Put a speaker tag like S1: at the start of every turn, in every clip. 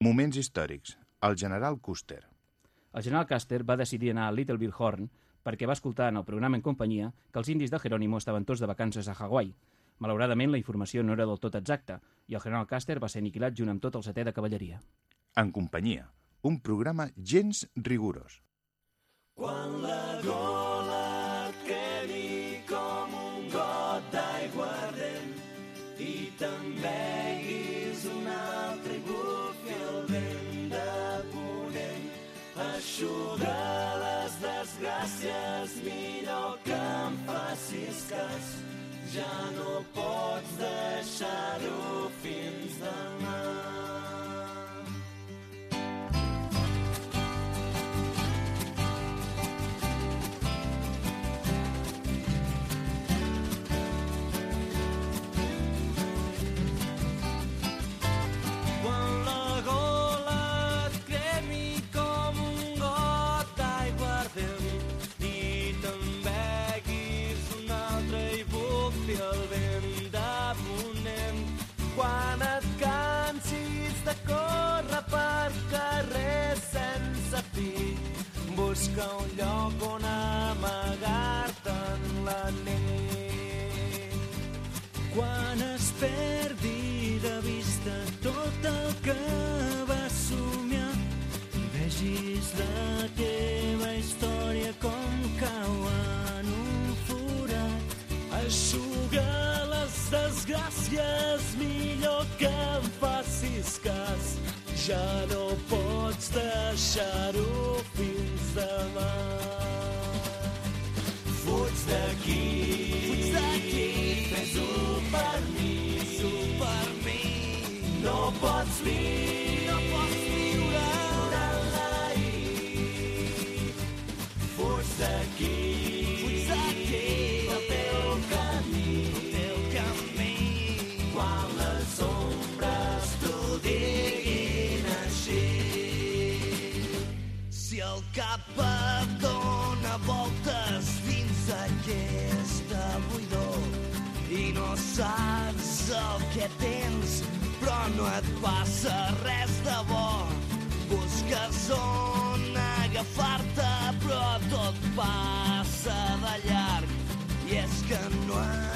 S1: Moments històrics. El general Custer.
S2: El general Custer va decidir anar a Little Bill Horn perquè va escoltar en el programa en companyia que els indis de Jerónimo estaven tots de vacances a Hawaii. Malauradament, la informació no era del tot exacta i el general Custer va ser aniquilat junt amb tot el setè de cavalleria.
S1: En companyia. Un programa gens rigorós.
S3: Quan la gola eixuga les desgràcies millor que em facis cas. Ja no pots deixar-ho fins demà lloc on amagar-te en la nit. Quan es perdi de vista tot el que vas somiar i vegis la teva història com cau en un forat. Eixuga les desgràcies, millor que em facis cas. Ja no pots deixar-ho fins demà. Fuig d'aquí, fuig d'aquí, fes-ho per mi, fes-ho per mi. No pots viure, saps el que tens, però no et passa res de bo. Busques on agafar-te, però tot passa de llarg. I és que no a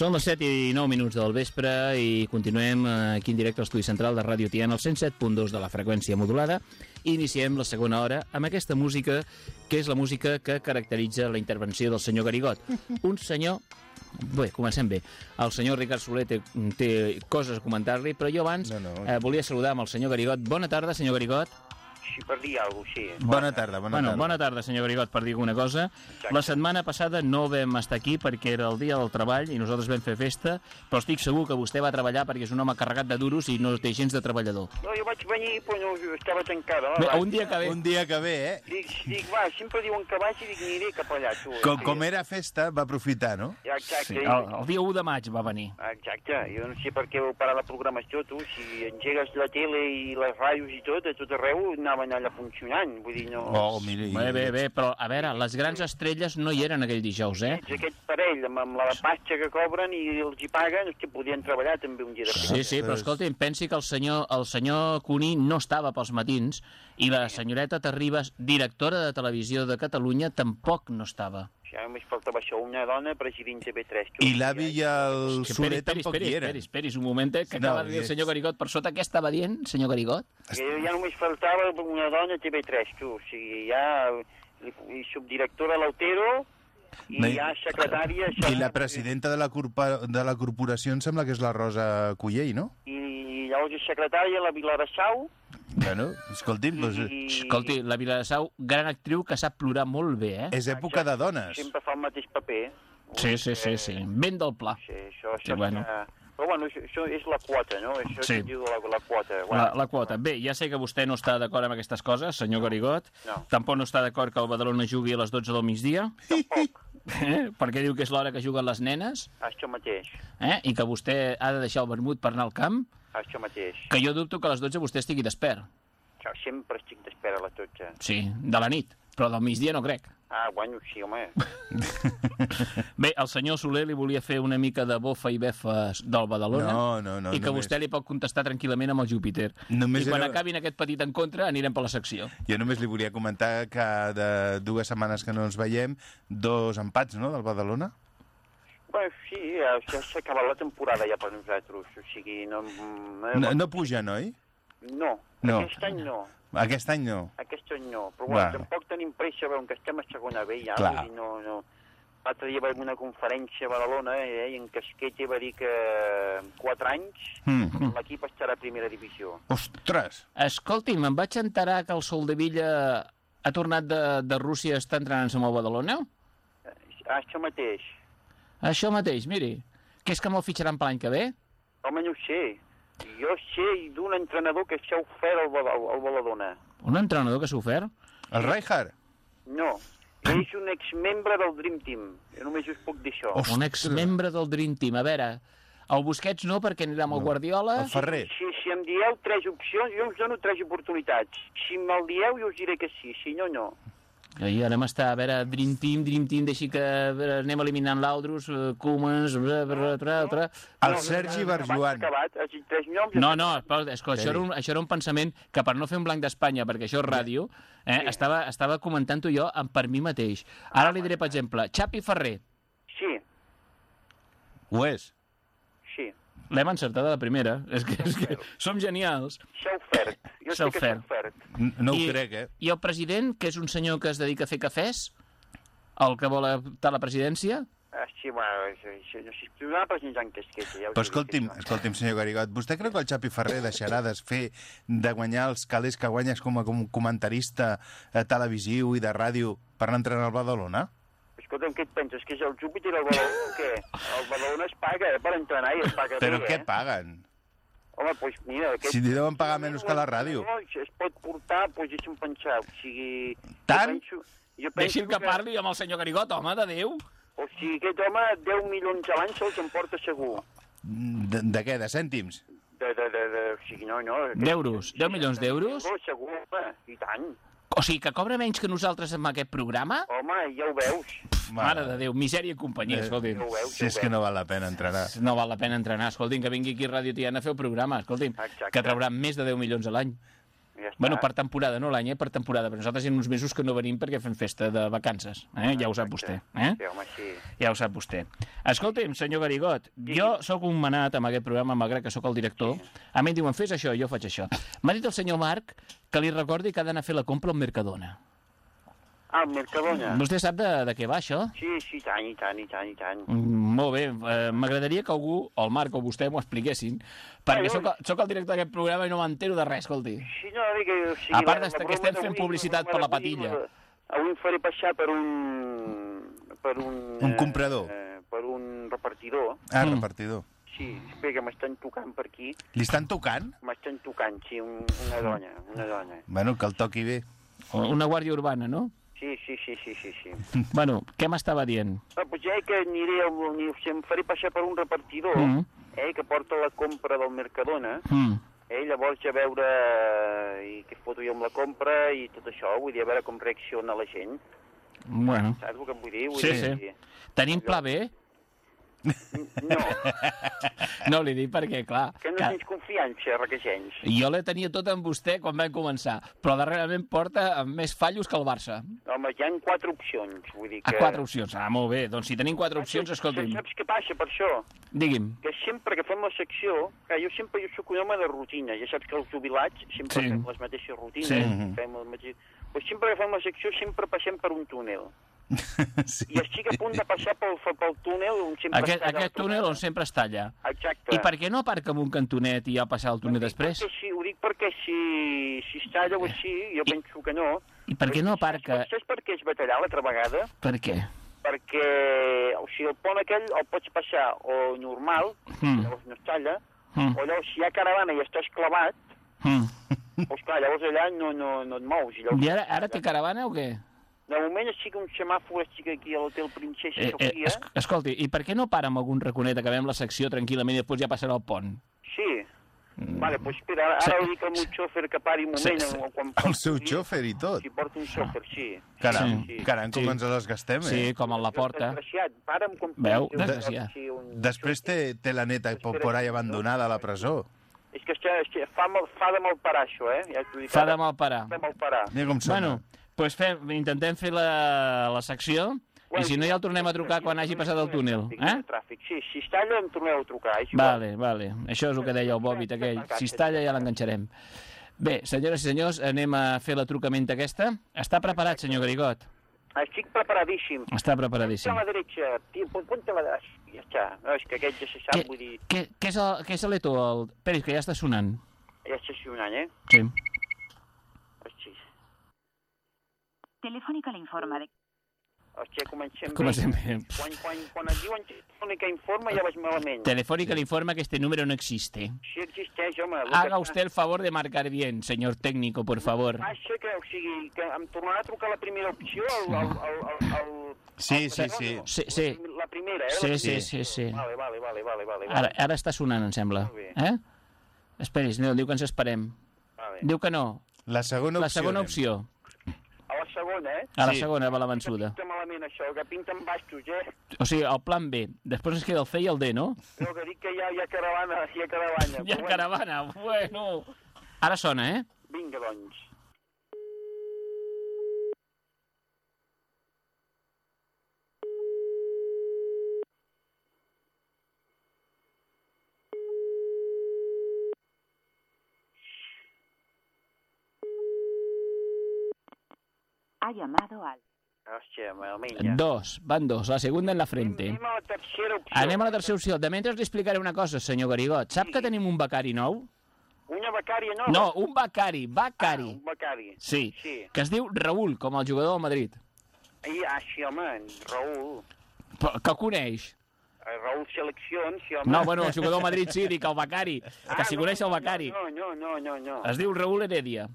S2: Són les 7 i 9 minuts del vespre i continuem eh, aquí en directe a l'estudi central de Ràdio Tiana, al 107.2 de la freqüència modulada. I iniciem la segona hora amb aquesta música, que és la música que caracteritza la intervenció del senyor Garigot. Un senyor... Bé, comencem bé. El senyor Ricard Soler té, té coses a comentar-li, però jo abans
S1: No, no.
S2: Eh, volia saludar amb el senyor Garigot. Bona tarda, senyor Garigot.
S4: Sí, per dir alguna cosa, sí.
S1: Bona tarda, bona
S2: bueno,
S1: tarda.
S2: bona tarda, senyor Garigot, per dir alguna cosa. La setmana passada no vam estar aquí perquè era el dia del treball i nosaltres vam fer festa, però estic segur que vostè va treballar perquè és un home carregat de duros i no té gens de treballador.
S4: No, jo vaig venir, però no, jo estava tancada.
S2: Bé, un dia que ve...
S1: Un dia que ve, eh?
S4: Dic, dic, va, sempre diuen que vaig i dic, aniré cap allà, tu.
S1: Com,
S4: Sí.
S1: com era festa, va aprofitar, no?
S4: Exacte.
S2: Sí, el, el dia 1 de maig va venir.
S4: Exacte, jo no sé per què heu parat la programació, tu, si engegues la tele i les ràdios i tot, a tot arreu anaven allà funcionant, vull dir, no...
S1: Oh, mira, i-
S2: Bé, bé, bé, però a veure, les grans estrelles no hi eren aquell dijous, eh?
S4: Ets aquest parell, amb, amb la pasta que cobren i els hi paguen, és que podien treballar també un dia de
S2: Sí, sí, però escolti'm, pensi que el senyor, el senyor Cuní no estava pels matins i la senyoreta Terribas, directora de televisió de Catalunya, tampoc no estava.
S4: Ja només faltava això, una dona president de B3. Tu.
S1: I l'avi i el
S2: Que
S1: Soler tampoc hi eren.
S2: esperi, esperi, un momentet, que
S1: No,
S2: acaba de dir el senyor Garigot per sota. Què estava dient, senyor Garigot?
S4: Que ja només faltava una dona a TV3, tu. O sigui, ja i subdirectora l'Autero i
S1: No, i-
S4: ja secretària... Ja,
S1: I la presidenta de la, corpa, de la corporació em sembla que és la Rosa Cullell, no?
S4: I llavors és secretària la Vilarassau
S1: Bueno, escolti'm, doncs,
S4: i...
S2: Escolti, la Viladasau, gran actriu que sap plorar molt bé, eh?
S1: és època de dones.
S4: Sempre fa el mateix paper.
S2: Sí, sí, sí, sí. Ben del pla.
S4: Sí, això,
S2: Sí,
S4: això
S2: bueno.
S4: Que... Però bueno, això, això és la quota, no? Això
S2: Sí.
S4: diu la, la quota.
S2: La, la quota. Bé, ja sé que vostè no està d'acord amb aquestes coses, senyor Garigot.
S4: No.
S2: Tampoc no està d'acord que el Badalona jugui a les 12 del migdia.
S4: Tampoc.
S2: Eh? Perquè diu que és l'hora que juguen les nenes.
S4: Això mateix.
S2: Eh? I que vostè ha de deixar el vermut per anar al camp.
S4: Això mateix.
S2: Que jo dubto que a les 12 vostè estigui despert.
S4: Això, sempre estic d'espera a la totxa.
S2: Sí, de la nit. Però del migdia no crec.
S4: Ah, bueno, sí, home.
S2: Bé, el senyor Soler li volia fer una mica de bofa i befes del Badalona
S1: No, no, no,
S2: i que
S1: només-
S2: vostè li pot contestar tranquil·lament amb el Júpiter.
S1: Només
S2: I quan
S1: era-
S2: acabin aquest petit en contra anirem per la secció.
S1: Jo només li volia comentar que de dues setmanes que no ens veiem, dos empats, no?, del Badalona?
S4: Bueno, sí, ja, ja s'ha acabat la temporada ja per nosaltres. O sigui, no...
S1: No, no puja, noi?
S4: no.
S1: No.
S4: Aquest any no.
S1: Aquest any no.
S4: Aquest any no. Però bueno,
S1: Va.
S4: tampoc tenim pressa, veure que estem a segona B ja.
S1: Clar.
S4: No, no. L'altre dia va haver una conferència a Badalona eh, i en Casquete va dir que en 4 anys
S1: Mm.
S4: l'equip estarà a primera divisió.
S1: Ostres!
S2: Escolti'm, em vaig enterar que el Soldevilla ha tornat de, de Rússia està entrenant-se amb el Badalona?
S4: Eh, Això mateix.
S2: Això mateix, miri. Que és que me'l fitxaran per l'any que ve?
S4: Home, no ho sé. Jo sé d'un entrenador que s'ha ofert al, Bada- al Badalona.
S2: Un entrenador que s'ha ofert?
S1: El Rijkaard?
S4: No. És un exmembre del Dream Team. Jo només us puc dir això.
S1: Ostres.
S2: Un exmembre del Dream Team. A veure, el Busquets no, perquè anirà amb el Guardiola.
S1: El Ferrer?
S4: Si, si em dieu tres opcions, jo us dono tres oportunitats. Si me'l dieu, jo us diré que sí. Si no, no.
S2: I ara m'està, a veure, Dream Team, Dream Team, deixi que a veure, anem eliminant l'Audrus, uh, Koemans, bla, bla, bla, bla.
S1: El Sergi Barjuan.
S2: No, no, que això, era un, això era un pensament que per no fer un blanc d'Espanya, perquè això és ràdio, eh,
S4: Sí.
S2: estava, estava comentant-ho jo amb- per mi mateix. Ara li diré, per exemple, Xapi Ferrer.
S4: Sí,
S1: Ho és.
S2: L'hem encertat a la primera. És que, és que som genials.
S4: S'ha ofert. Jo sé que s'ha
S2: ofert.
S1: No ho
S2: I,
S1: crec, eh?
S2: I el president, que és un senyor que es dedica a fer cafès, el que vol optar a la presidència,
S4: Ah, sí, bueno, si una presentant que és que ja us
S1: Però escolti'm, escolti'm, senyor Garigot, vostè creu que el Xapi Ferrer deixarà de fer de guanyar els calés que guanyes com a com comentarista eh, televisiu i de ràdio per anar a entrenar al Badalona?
S4: Escolta'm, què et penses? Que és el Júpiter el Badalona o què? El Badalona es paga, eh, per entrenar i es paga
S1: Però
S4: bé,
S1: què
S4: eh?
S1: paguen?
S4: Home, doncs mira... Aquest...
S1: Si li deuen pagar menys que la ràdio.
S4: No, es pot portar, doncs deixa'm pensar, o sigui...
S1: Tant?
S4: Jo penso, jo penso
S2: deixi'l que parli amb el senyor Garigot, home, de Déu.
S4: O sigui, aquest home 10 milions a l'any se'ls emporta segur.
S1: De, de què? De cèntims?
S4: De, de, de, de, o sigui, no, no...
S2: D'euros? 10 milions d'euros?
S4: Segur, segur, home, i tant.
S2: O sigui, que cobra menys que nosaltres amb aquest programa?
S4: Home, ja ho veus.
S2: Mare de Déu, misèria i companyia,
S1: Eh,
S2: escolti'm.
S4: Ja ho veus,
S1: Si
S4: ja
S1: és
S4: ho
S1: que no val la pena entrenar.
S2: No val la pena entrenar. Escolti'm, que vingui aquí a Ràdio Tiana a fer el programa, escolti'm,
S4: Exacte.
S2: que traurà més de 10 milions a l'any.
S4: Ja està.
S2: Bueno, per temporada, no l'any, eh? Per temporada. Però nosaltres hi ha uns mesos que no venim perquè fem festa de vacances. Eh? Ja ho sap vostè. Eh?
S4: Sí, home, sí.
S2: Ja ho sap vostè. Escolti'm, senyor Garigot, jo sóc un manat amb aquest programa, malgrat que sóc el director. A mi em diuen, fes això, jo faig això. M'ha dit el senyor Marc que li recordi que ha d'anar a fer la compra al Mercadona.
S4: Ah, Mercadona.
S2: Vostè sap de, de què va, això?
S4: Sí, sí, i tant, i tant, i tant, i tant.
S2: Mm, molt bé, eh, m'agradaria que algú, el Marc o vostè, m'ho expliquessin, perquè
S4: Ah, jo-
S2: sóc, sóc el director d'aquest programa i no m'entero de res, escolti.
S4: Sí, no, que... O sigui,
S2: A part que estem fent publicitat per la patilla.
S4: la- Avui em faré passar per un... Per un...
S1: Un comprador.
S4: Eh, per un repartidor.
S1: Ah,
S2: Mm.
S1: repartidor.
S4: Sí, espera, que m'estan tocant per aquí.
S1: Li estan tocant?
S4: M'estan tocant, sí, un, una dona, una dona.
S1: Bueno, que el toqui bé.
S2: Una guàrdia urbana, no?
S4: Sí, sí, sí, sí, sí, sí.
S2: Bueno, què m'estava dient?
S4: Ah, doncs ja que aniré, sigui, em faré passar per un repartidor,
S2: Mm.
S4: eh, que porta la compra del Mercadona,
S2: Mm.
S4: eh, llavors a veure eh, i què foto jo amb la compra i tot això, vull dir, a veure com reacciona la gent.
S2: Bueno,
S4: Saps el que em vull dir? Vull
S2: Sí,
S4: dir,
S2: sí. tenim pla B?
S4: No,
S2: No, li dic perquè, clar,
S4: que no
S2: que
S4: tens confiança, requesens.
S2: jo la tenia tota amb vostè quan vam començar, però darrerament porta amb més fallos que el Barça.
S4: Home, hi ha quatre opcions, vull dir
S2: A
S4: que...
S2: quatre opcions. Ah, molt bé. Doncs si tenim quatre opcions, escolti'm,
S4: Saps què passa per això?
S2: digui'm.
S4: Que sempre que fem la secció, que jo sempre jo soc un home de rutina, ja saps que els jubilats sempre
S2: Sí.
S4: fem les mateixes rutines,
S2: Sí.
S4: fem el mateix... Pues sempre que fem la secció sempre passem per un túnel.
S1: sí.
S4: I estic a punt de passar pel, pel túnel on sempre
S2: Aquest,
S4: està
S2: aquest
S4: el
S2: túnel on sempre està allà.
S4: Exacte.
S2: I per què no aparca en un cantonet i ja passar el túnel després?
S4: Perquè si, ho dic perquè si, si està allà o així, jo
S2: I-
S4: penso que no.
S2: I per què no aparca?
S4: Saps per què es batallar l'altra vegada?
S2: Per què?
S4: Perquè, o sigui, el pont aquell el pots passar o normal,
S2: Mm.
S4: llavors no es talla,
S2: Mm.
S4: o llavors si hi ha caravana i estàs clavat,
S2: Mm.
S4: doncs clar, llavors allà no, no, no et mous. I llavors,
S2: I ara, ara té caravana o què?
S4: De moment estic un semàfor, estic aquí a l'hotel Princesa
S2: Eh, eh,
S4: Sofia.
S2: es, escolti, i per què no para amb algun raconet, acabem la secció tranquil·lament i després ja passarà el pont?
S4: Sí. Vale, doncs espera, ara,
S2: Sí.
S4: ara dic al meu xòfer que pari un moment.
S2: Sí, sí.
S4: o quan
S1: El seu xòfer i tot.
S4: Si porta un xòfer, sí.
S1: Caram,
S4: Sí, sí.
S1: caram, com
S2: Sí.
S1: ens les gastem,
S2: Sí,
S1: eh?
S2: com a la porta.
S4: Desgraciat, para'm com...
S2: Veu? Desgraciat.
S4: un-
S1: Després té, té la neta por, por ahí abandonada a la presó.
S4: És que està, està, fa, mal, fa de malparar, això, eh? Ja dic.
S2: Fa
S4: ara.
S2: de malparar.
S4: Fa de malparar.
S1: Mira com sona.
S2: Bueno, doncs fem, intentem fer la, la secció i si no ja el tornem a trucar quan hagi passat el túnel. Eh?
S4: Tràfic. Sí, si està allà em torneu a trucar. És igual.
S2: Vale, vale. Això és el que deia el bòbit aquell. Si està allà ja l'enganxarem. Bé, senyores i senyors, anem a fer la trucamenta aquesta. Està preparat, senyor Grigot?
S4: Estic preparadíssim.
S2: Està
S4: Ponte
S2: preparadíssim.
S4: a la derecha, tio, pon- ponte a la dreta. Ja està. No, és que aquest ja se
S2: Què,
S4: sap, vull dir,
S2: què, què és què l'Eto? El... Peris, que ja està sonant.
S4: ja un any, eh?
S2: Sí.
S5: Telefónica le informa de
S4: hòstia, comencem
S2: Comencem
S4: bé.
S2: bé.
S4: Quan, quan, quan et diuen telefònica informa ja vas malament.
S2: Telefónica le informa que este número no existe.
S4: Sí existeix, home.
S2: Haga
S4: que
S2: usted el favor de marcar bien, señor técnico, por favor.
S4: Passa que, o sigui, que em tornarà a trucar la primera opció, el, el, el, el
S1: Sí,
S4: el
S1: sí,
S4: Pedrono?
S1: sí.
S2: Sí, sí.
S4: La primera, eh?
S2: Sí,
S4: La
S2: sí, sí, sí.
S4: Vale, vale, vale, vale, vale.
S2: Ara, ara està sonant, em sembla. Eh? Esperis, no, diu que ens esperem.
S4: vale.
S2: Diu que no.
S1: La segona
S2: La
S1: opció.
S2: segona
S1: anem.
S2: opció.
S4: A la segona, eh?
S2: A la
S1: Sí.
S2: segona va la
S4: Que
S2: vençuda.
S4: pinta malament això, que pinten bastos, eh?
S2: O sigui, el plan B. Després ens queda el C i el D, no?
S4: No, que dic que hi ha, hi ha caravana, hi ha caravana.
S2: Hi ha
S4: però
S2: caravana, bueno. Ara sona, eh?
S4: Bueno, vinga, doncs.
S5: Ha llamado al
S4: Hòstia.
S2: Dos, van dos, la segunda en la frente.
S4: Anem a la tercera opció.
S2: Anem a la tercera opció. De mentre li explicaré una cosa, senyor Garigot. Sap que tenim un becari nou?
S4: Una becària nova?
S2: No, un becari,
S4: Ah,
S2: becari.
S4: un becari.
S2: Sí,
S4: Sí.
S2: que es diu Raül, com el jugador del Madrid.
S4: I, ah, sí, home, Raül.
S2: Però Que coneix.
S4: El Raül Seleccions, sí, home.
S2: No, bueno, el jugador del Madrid sí, dic el becari.
S4: Ah,
S2: Que si
S4: no,
S2: coneix el becari.
S4: No, no, no, no, no.
S2: Es diu Raül Heredia.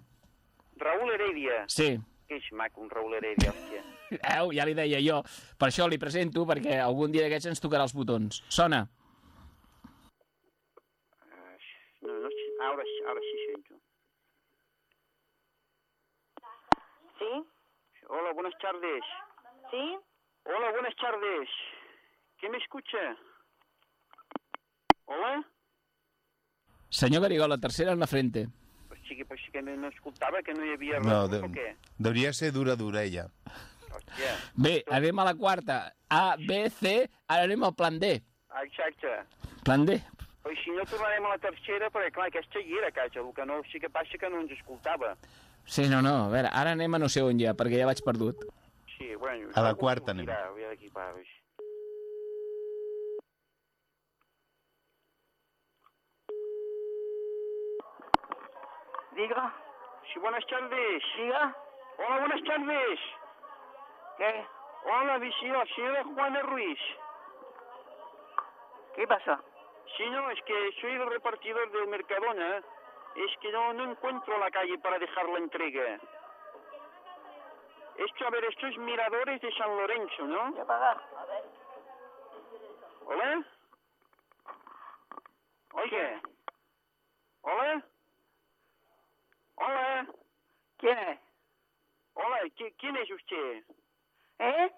S4: Raül Heredia.
S2: Sí.
S4: Que és maco, un Raül Heredia, hòstia.
S2: Au, ja li deia jo. Per això li presento, perquè algun dia d'aquests ens tocarà els botons. Sona.
S4: Ah, No, no, ara, sí- ara sí sento.
S5: ¿Sí?
S4: Hola, buenas tardes.
S5: ¿Sí?
S4: Hola, buenas tardes. ¿Quién me escucha? Hola?
S2: Senyor Garigol, la tercera en la frente.
S4: Pues sí, que, pues sí que no, escoltava, que no hi havia res,
S1: No,
S4: o
S1: de,
S4: què?
S1: deuria ser dura, dura, ella.
S4: Hòstia.
S2: Bé, anem a la quarta. A, B, C, ara anem al plan D.
S4: Ah, Exacte.
S2: Plan D.
S4: Però si no tornarem a la tercera, perquè clar, aquesta hi era a casa, el que no, sí que passa que no ens escoltava.
S2: Sí, no, no, a veure, ara anem a no sé on ja, perquè ja vaig perdut.
S4: Sí, bueno...
S1: A la quarta anem.
S4: Voy a d'aquí, pa,
S5: Diga.
S4: Sí, buenas tardes.
S5: Diga.
S4: Hola, buenas tardes.
S5: ¿Qué?
S4: Hola, visita, señora Juana Ruiz.
S5: ¿Qué pasa?
S4: Sí, no, es que soy el repartidor del Mercadona. Es que no, no encuentro la calle para dejar la entrega. Esto, a ver, esto es Miradores de San Lorenzo, ¿no?
S5: Voy a pagar. A ver.
S4: ¿Hola? Oye. ¿Hola? Hola.
S5: ¿Quién es?
S4: Hola, ¿qui- ¿quién es usted?
S5: ¿Eh?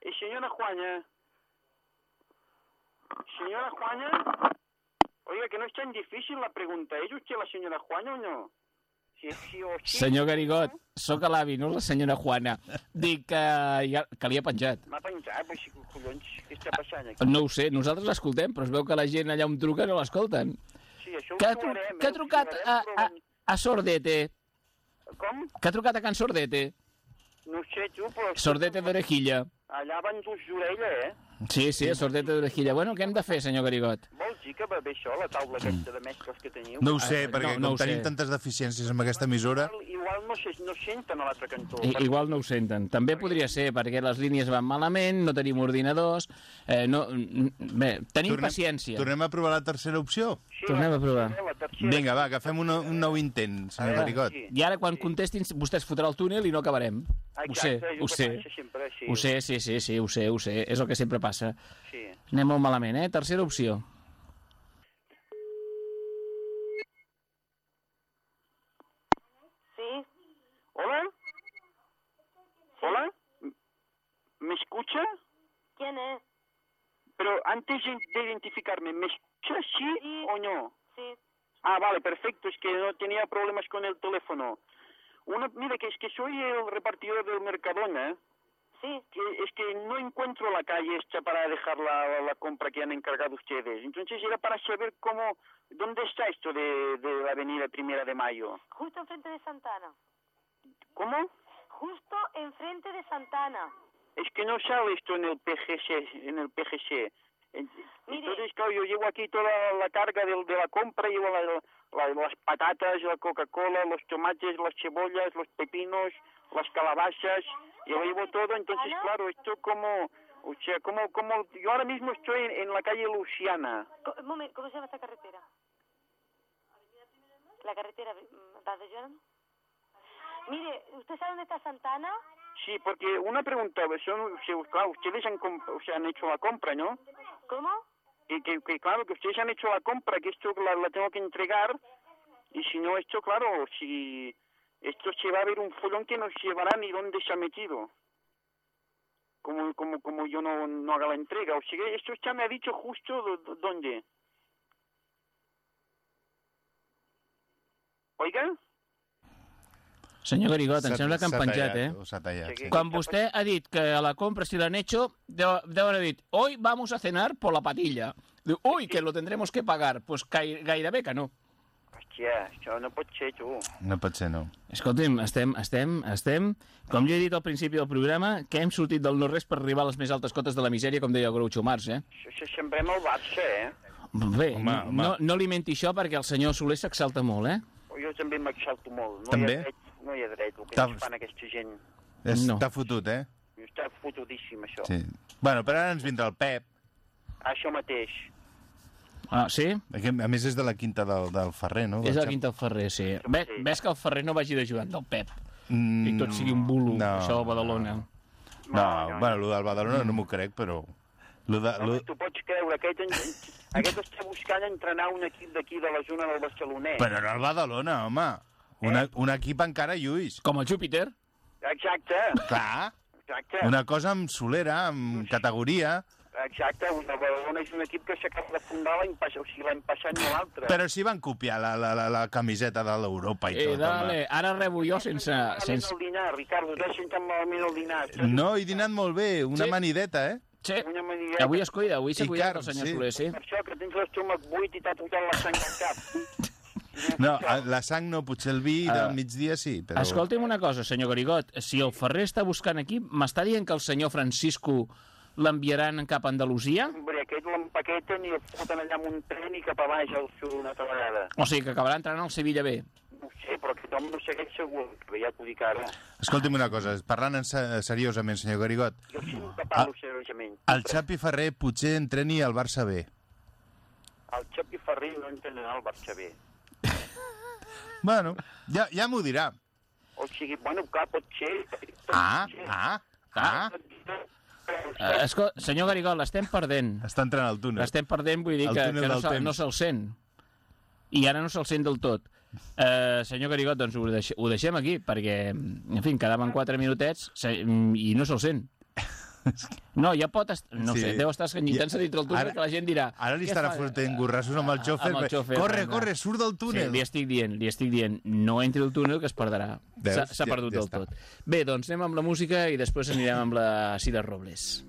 S4: Es señora Juana. Señora Juana. Oiga, que no es tan difícil la pregunta. ¿Es usted la señora Juana o no? Si sí o sí.
S2: Senyor Garigot, sóc a l'avi, no la senyora Juana. Dic que, ja, que li ha penjat.
S4: M'ha pensat, però sí, collons, què està passant aquí?
S2: No ho sé, nosaltres l'escoltem, però es veu que la gent allà on truca no l'escolten.
S4: Sí, això ho
S2: Que
S4: trobarem,
S2: que ha
S4: eh,
S2: trucat a, a, a Sordete?
S4: Com?
S2: Que ha trucat a Can Sordete?
S4: No sé, tu, però...
S2: Sordete d'Orejilla.
S4: Allà van dus d'orella, eh?
S2: Sí, sí, a Sordete d'Orejilla. Bueno, què hem de fer, senyor Garigot?
S4: Vols dir que va bé això, la taula aquesta de mescles que teniu?
S1: No ho sé,
S2: Ah,
S1: perquè
S2: no, no
S1: com tenim
S2: sé.
S1: tantes deficiències amb aquesta emissora...
S4: Igual, no, se, no senten a l'altre cantó.
S2: I,
S4: perquè-
S2: igual no ho senten. També podria ser perquè les línies van malament, no tenim ordinadors... Eh, no, bé, tenim paciència.
S1: Tornem a provar la tercera opció?
S4: Sí,
S2: tornem a provar.
S1: Vinga, va, agafem un, un nou intent, senyor Garicot.
S4: sí.
S2: I ara, quan contestin, vostè es fotrà el túnel i no acabarem. Ho sé,
S4: Exacte, és el
S2: ho sé.
S4: sempre, sí.
S2: Ho sé, sí, sí, sí, ho sé, ho sé. És el que sempre passa.
S4: Sí.
S2: Anem molt malament, eh? Tercera opció.
S5: ¿Sí?
S4: ¿Hola? ¿Hola? ¿M- ¿Me escucha?
S5: ¿Quién es?
S4: Pero antes de de identificarme, ¿me escucha sí,
S5: Sí.
S4: o no?
S5: Sí.
S4: Ah, vale, perfecto, es que no tenía problemas con el teléfono. Una, mira, que es que soy el repartidor del Mercadona,
S5: Sí.
S4: que es que no encuentro la calle esta para dejar la, la compra que han encargado ustedes. Entonces era para saber cómo, ¿dónde está esto de, de la avenida Primera de Mayo?
S5: Justo enfrente de Santana.
S4: ¿Cómo?
S5: Justo enfrente de Santana.
S4: Es que no sale esto en el PGC, en el PGC. Entonces, claro, yo llevo aquí toda la carga de, la compra, llevo la- la- las patatas, la Coca-Cola, los tomates, las cebollas, los pepinos, las calabazas, yo lo llevo todo, entonces, claro, esto como, o sea, como, como, yo ahora mismo estoy en, en la calle Luciana.
S5: Un momento, ¿cómo se llama esta carretera? La carretera mm, ¿va de Llorano? Mire, ¿usted sabe dónde está Santana?
S4: Sí, porque una pregunta, son, o sea, claro, ustedes han, o sea, han hecho la compra, ¿no?
S5: ¿Cómo?
S4: que, que, que, claro, que ustedes han hecho la compra, que esto la, la tengo que entregar, y si no, esto, claro, si esto se va a ver un follón que nos llevará ni dónde se ha metido. Como, como, como yo no, no haga la entrega. O sea, esto ya me ha dicho justo dónde. Oiga,
S2: Senyor Garigot, em sembla que han penjat,
S1: tallat,
S2: eh?
S1: tallat,
S4: Sí.
S2: Quan vostè ha dit que a la compra si l'han hecho, deu, deu haver dit, hoy vamos a cenar por la patilla. Diu, uy, que lo tendremos que pagar. Pues gai, gairebé que no.
S4: hòstia, això no pot ser, tu.
S1: No pot ser, no.
S2: Escolti'm, estem, estem, estem, com jo he dit al principi del programa, que hem sortit del no-res per arribar a les més altes cotes de la misèria, com deia Groucho Marx, eh?
S4: Això, sembrem el Barça, eh?
S2: Bé,
S1: Home,
S2: no,
S1: home.
S2: no, no li menti això perquè el senyor Soler s'exalta molt, eh?
S4: Jo també m'exalto molt. No
S1: També?
S4: Hi ha no hi ha dret, el que ens fan aquesta gent.
S1: És,
S2: No.
S1: Està fotut, eh?
S4: Està fotudíssim, això.
S1: Sí. Bueno, però ara ens vindrà el Pep,
S4: Això mateix.
S2: Ah, sí?
S1: que a més és de la quinta del, del Ferrer, no?
S2: És
S1: Del
S2: el Quinta del Ferrer, sí. Ves, ves que el Ferrer no vagi d'ajudant del Pep.
S1: Mm,
S2: I tot sigui un bulo,
S1: no.
S2: això a Badalona.
S1: No, no, bueno, el del Badalona no m'ho crec, però... Lo de, lo...
S4: Home, tu pots creure, aquest, en- aquest està buscant entrenar un equip d'aquí de la zona del Barcelonès.
S1: Però no el Badalona, home. Un,
S4: Eh?
S1: un equip encara lluís.
S2: Com el Júpiter.
S4: Exacte,
S1: Clar,
S4: exacte.
S1: una cosa amb solera, amb categoria,
S4: Exacte, de Badalona és un equip que s'acaba de fundar l'any passat, o sigui, l'any passat no l'altre.
S1: però sí van copiar la, la, la, la camiseta de l'Europa i
S6: Eh,
S1: tot.
S6: dale,
S1: home.
S6: ara rebo jo sense... Sense...
S4: el dinar, Ricardo, t'has sentat malament el dinar.
S1: No, he dinat molt bé, una
S6: Sí.
S1: manideta, eh?
S6: Sí,
S4: Una
S6: avui es cuida, avui s'ha cuidat el senyor
S1: sí.
S6: Soler, sí.
S4: Per això que tens l'estómac buit i t'ha tocat la sang al cap.
S1: No, a- la sang no, potser el vi del
S6: Ah.
S1: migdia sí, però...
S6: Escolti'm una cosa, senyor Garigot. Si el Ferrer està buscant aquí, m'està dient que el senyor Francisco l'enviaran cap a Andalusia?
S4: Hombre, aquest l'empaqueten i el foten allà amb un tren i cap a baix al sud una altra vegada.
S6: O sigui, que acabarà entrant al Sevilla B.
S4: No sé, però aquest home no segueix segur, que ja t'ho dic ara.
S1: Escolti'm una cosa, parlant en se seriosament, senyor Garigot,
S4: Jo sempre parlo seriosament.
S1: el Xapi Ferrer potser entreni al Barça B.
S4: El Xapi Ferrer no entendrà el Barça B.
S1: Bueno, ja, ja m'ho dirà.
S4: O sigui, bueno, clar, pot ser...
S1: Ah, ah, ah.
S6: Eh, escol... Senyor Garigot, l'estem perdent.
S1: Està entrant al túnel.
S6: L'estem perdent, vull dir
S1: El
S6: que, que no,
S1: del
S6: se,
S1: temps.
S6: no se'l sent. I ara no se'l sent del tot. Eh, senyor Garigot, doncs ho, deix ho deixem aquí, perquè, en fi, quedaven quatre minutets se i no se'l sent. No, ja pot... Est... No
S1: Sí.
S6: sé, deu estar escanyintant-se
S1: Ja-
S6: dintre el túnel
S1: ara-
S6: que la gent dirà...
S1: Ara li
S6: "Què
S1: estarà
S6: fa?"
S1: fotent gorrassos amb el xòfer.
S6: Amb el xòfer,
S1: corre,
S6: vinga.
S1: corre, surt del
S6: Sí,
S1: túnel.
S6: li estic dient, li estic dient, no entri al túnel que es perdrà. S'ha
S1: Ja-
S6: perdut
S1: ja
S6: del
S1: està.
S6: tot. Bé, doncs anem amb la música i després anirem amb la Cida Robles.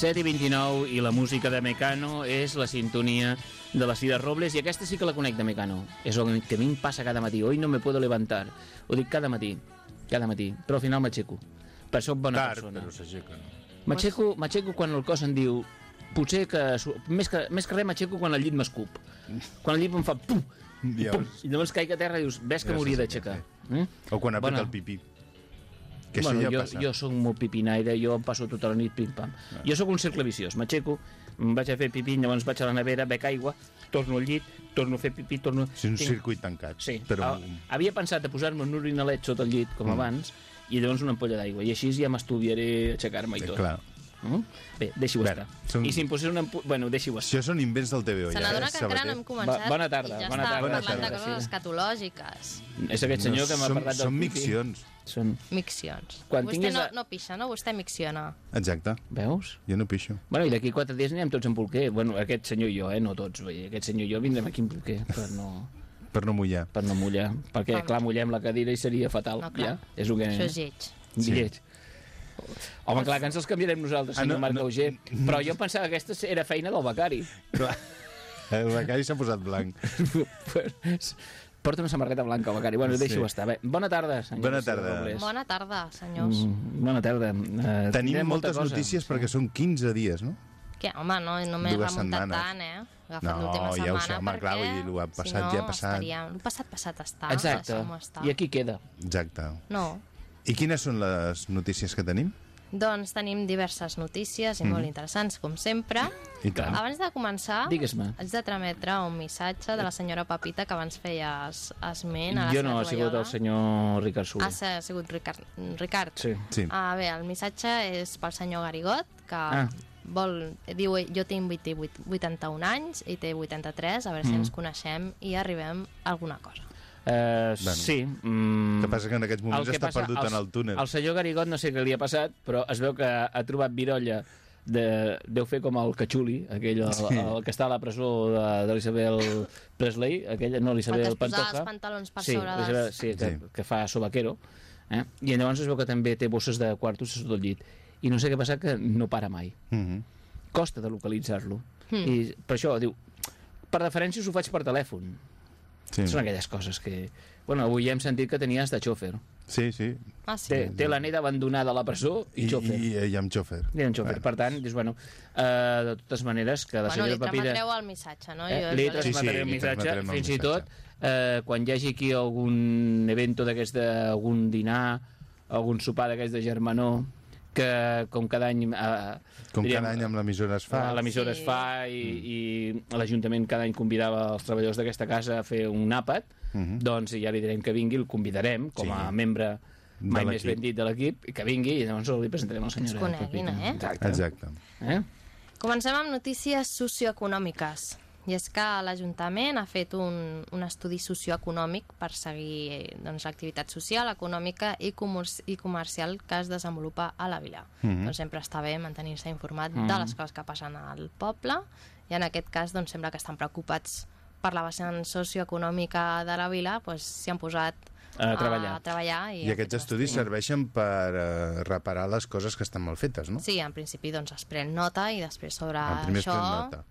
S2: 7 i 29 i la música de Mecano és la sintonia de la Cida Robles i aquesta sí que la conec de Mecano. És el que a mi em passa cada matí. Hoy no me puedo levantar. Ho dic cada matí, cada matí, però al final m'aixeco. Per soc bona
S1: Tard,
S2: persona.
S1: però s'aixeca.
S2: M'aixeco m'aixeco quan el cos em diu potser que... Més que, més que res m'aixeco quan el llit m'escup. Quan el llit em fa pum, pum, i llavors caic a terra i dius, ves que
S1: Ja
S2: m'hauria d'aixecar. Mm?
S1: O quan ha
S2: Bueno.
S1: el pipí. Que
S2: bueno,
S1: això ja
S2: jo,
S1: passa.
S2: jo sóc molt pipinaire, jo em passo tota la nit pim-pam. Jo sóc un cercle viciós, m'aixeco, em vaig a fer pipí, llavors vaig a la nevera, bec aigua, torno al llit, torno a fer pipí, torno...
S1: És un
S2: Tinc-
S1: circuit tancat.
S2: Sí,
S1: Però...
S2: havia pensat de posar-me un urinalet sota el llit, com mm. abans, i llavors una ampolla d'aigua, i així ja m'estudiaré a aixecar-me i
S1: Eh,
S2: tot.
S1: Clar.
S2: Mm? Bé, deixi-ho estar.
S1: som-
S2: I si em posés una. Bueno, deixi-ho estar.
S1: Això són invents del TVO,
S7: Se
S1: ja,
S7: n'adona
S1: eh,
S7: que encara no hem començat
S2: Bo- bona tarda,
S7: i ja
S2: bona
S7: està
S2: tarda.
S1: Bona
S7: parlant de
S1: tarda,
S7: coses
S2: sí.
S7: escatològiques.
S2: És aquest senyor que m'ha parlat del
S1: Són
S2: pipí. Són...
S7: Miccions.
S2: Quan
S7: vostè
S2: tinguis
S7: no, no pixa, no? Vostè micciona.
S1: Exacte.
S2: Veus?
S1: Jo no pixo.
S2: Bueno, i d'aquí quatre dies anirem tots en bolquer. Bueno, aquest senyor i jo, eh? No tots. Vull dir, aquest senyor i jo vindrem aquí en bolquer per no,
S1: Per no mullar.
S2: per no mullar. Perquè,
S7: Com?
S2: clar, mullem la cadira i seria fatal.
S7: No, clar.
S2: ja? És el que...
S7: Això és lleig.
S1: Sí.
S2: Lleig. Home, clar, que ens els canviarem nosaltres,
S1: Ah,
S2: senyor
S1: no,
S2: Marc
S1: no.
S2: Auger. Però jo pensava que aquesta era feina del becari.
S1: Clar. El becari s'ha posat blanc.
S2: Porta una samarreta blanca, becari. Bueno,
S1: Sí.
S2: deixi-ho estar. Bé, bona tarda, senyor.
S1: Bona tarda.
S2: Robles.
S7: Bona tarda, senyors.
S2: Mm, bona tarda. Uh,
S1: Tenim moltes notícies perquè són 15 dies, no?
S7: Què, home, no, no m'he remuntat
S1: setmanes.
S7: tant, eh? He agafat
S1: No,
S7: l'última
S1: ja ho
S7: setmana
S1: sé, home,
S7: perquè,
S1: clar, vull dir, ha passat,
S7: si no,
S1: ja ha passat.
S7: Estaria... El passat, passat està.
S2: Exacte.
S7: estar.
S2: I aquí queda.
S1: Exacte.
S7: No.
S1: I quines són les notícies que tenim?
S7: Doncs tenim diverses notícies i molt interessants, com sempre.
S1: Mhm. I tant.
S7: Abans de començar,
S2: Digues-me.
S7: haig de trametre un missatge de la senyora Pepita que abans feies esment a la
S2: Jo no, ha sigut el senyor Ricard Soler.
S7: Ha se- ha sigut Ricard. Ricard.
S2: Sí.
S1: Sí.
S7: Ah, bé, el missatge és pel senyor Garigot, que
S2: Ah.
S7: vol, diu, jo tinc 88, 81 anys i té 83, a veure si
S2: Mm.
S7: ens coneixem i arribem a alguna cosa.
S2: Uh,
S1: Bueno.
S2: sí. Mm,
S1: El que passa que en aquests moments
S2: el
S1: està
S2: passa-
S1: perdut en el túnel.
S2: El senyor Garigot no sé què li ha passat, però es veu que ha trobat virolla de, deu fer com el Cachuli, aquell, el,
S1: Sí.
S2: el que està a la presó de, de l'Isabel Presley, aquella, no,
S7: El que
S2: l'Isabel
S7: es posava
S2: Pantoja.
S7: els pantalons per
S2: sí,
S7: sobre dels...
S2: sí, que,
S1: Sí.
S2: que fa sobaquero. Eh? I llavors es veu que també té bosses de quartos sota el llit. I no sé què passa, que no para mai.
S1: Mhm.
S2: Costa de localitzar-lo.
S7: Hmm.
S2: I per això, diu, per deferència s'ho faig per telèfon.
S1: Sí.
S2: Són aquelles coses que... Bueno, avui hem sentit que tenies de xòfer.
S1: sí, sí.
S7: Ah, sí.
S2: Té, té la neta abandonada a la presó i,
S1: I,
S2: xòfer.
S1: i, i amb xòfer.
S2: I en xòfer.
S1: Bueno.
S2: Per tant, dius, bueno, uh, de totes maneres, que la
S7: Bueno,
S2: senyora
S7: li
S2: Papira...
S7: transmetreu el missatge, no?
S2: Eh,
S7: Jo-
S2: li transmetré
S1: Sí, sí,
S2: el
S1: li
S2: missatge, fins i
S1: missatge.
S2: tot eh, quan hi hagi aquí algun evento d'aquest, algun dinar, algun sopar d'aquest de germanor, que com cada any... Eh,
S1: Com
S2: diríem,
S1: cada any amb l'emissora es fa.
S2: a l'emissora
S7: Sí.
S2: es fa i, i l'Ajuntament cada any convidava els treballadors d'aquesta casa a fer un àpat,
S1: Mhm.
S2: doncs ja li direm que vingui, el convidarem com a
S1: Sí.
S2: membre mai
S1: De
S2: més ben dit de l'equip, i que vingui i llavors li presentarem al senyor.
S7: es coneguin, eh?
S2: Exacte.
S1: Exacte.
S2: eh?
S7: Comencem amb notícies socioeconòmiques. I és que l'Ajuntament ha fet un, un estudi socioeconòmic per seguir doncs, l'activitat social, econòmica i, comerci i comercial que es desenvolupa a la vila.
S1: Mhm.
S7: doncs sempre està bé mantenir-se informat
S2: Mhm.
S7: de les coses que passen al poble i en aquest cas doncs, sembla que estan preocupats per la vessant socioeconòmica de la vila, doncs s'hi han posat
S2: A treballar.
S7: a treballar i,
S1: I aquests estudis serveixen per uh, reparar les coses que estan mal fetes, no?
S7: Sí, en principi doncs, es pren nota i després sobre
S1: En primer es
S7: això
S1: pren nota.
S7: mm,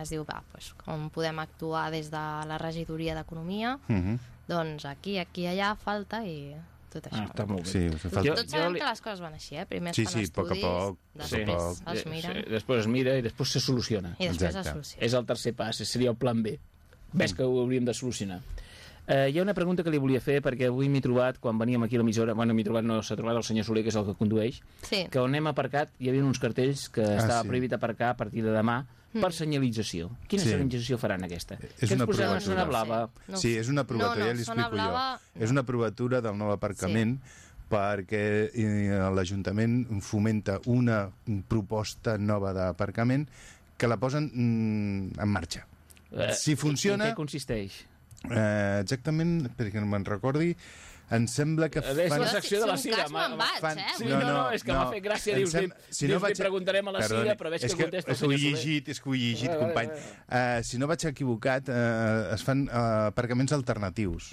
S7: es diu, va, doncs, com podem actuar des de la regidoria d'Economia,
S1: Mhm.
S7: doncs aquí, aquí, allà falta i tot
S2: Ah,
S7: això.
S2: està molt bé.
S1: Sí, falta...
S2: Jo-
S7: Tots sabem
S2: li-
S7: que les coses van així, eh? Primer es
S1: Sí,
S7: fan
S1: sí, a poc a
S7: estudis,
S1: poc,
S7: després
S1: a poc.
S7: els miren
S2: Sí, després es mira i després se soluciona.
S7: i després
S1: Exacte.
S7: es soluciona.
S2: És el tercer pas, seria el plan B. Ves que ho hauríem de solucionar. Eh, hi ha una pregunta que li volia fer perquè avui m'he trobat, quan veníem aquí a l'emissora, bueno, m'he trobat, no s'ha trobat el senyor Soler, que és el que condueix,
S7: Sí,
S2: que on hem aparcat hi havia uns cartells que
S1: Ah,
S2: estava
S1: sí.
S2: prohibit aparcar a partir de demà per senyalització. Quina
S1: Sí.
S2: senyalització faran aquesta?
S1: És
S2: que
S1: una provatura.
S2: zona blava.
S7: No
S1: sí, és una provatura,
S7: No, no,
S1: ja li
S7: zona
S1: explico
S7: blava,
S1: jo. És una provatura del nou aparcament perquè eh, l'Ajuntament fomenta una proposta nova d'aparcament que la posen mm, en marxa.
S2: Eh,
S1: Si funciona-
S2: En què consisteix?
S1: Eh, exactament, perquè no me'n recordi, em sembla que fan...
S2: és la secció de la
S7: si
S2: Cira,
S7: un cas vaig,
S1: fan-
S7: eh?
S2: Sí, no, no, no, és que m'ha fet gràcia, dius,
S1: Em
S2: li,
S1: sem-
S2: dius, li preguntarem a la
S1: Perdoni,
S2: Cira, però veig
S1: és
S2: que contesta el
S1: és que ho he
S2: senyor Soler.
S1: llegit, és que ho he llegit, company. Uh, si no vaig equivocat, uh, es fan uh, aparcaments alternatius.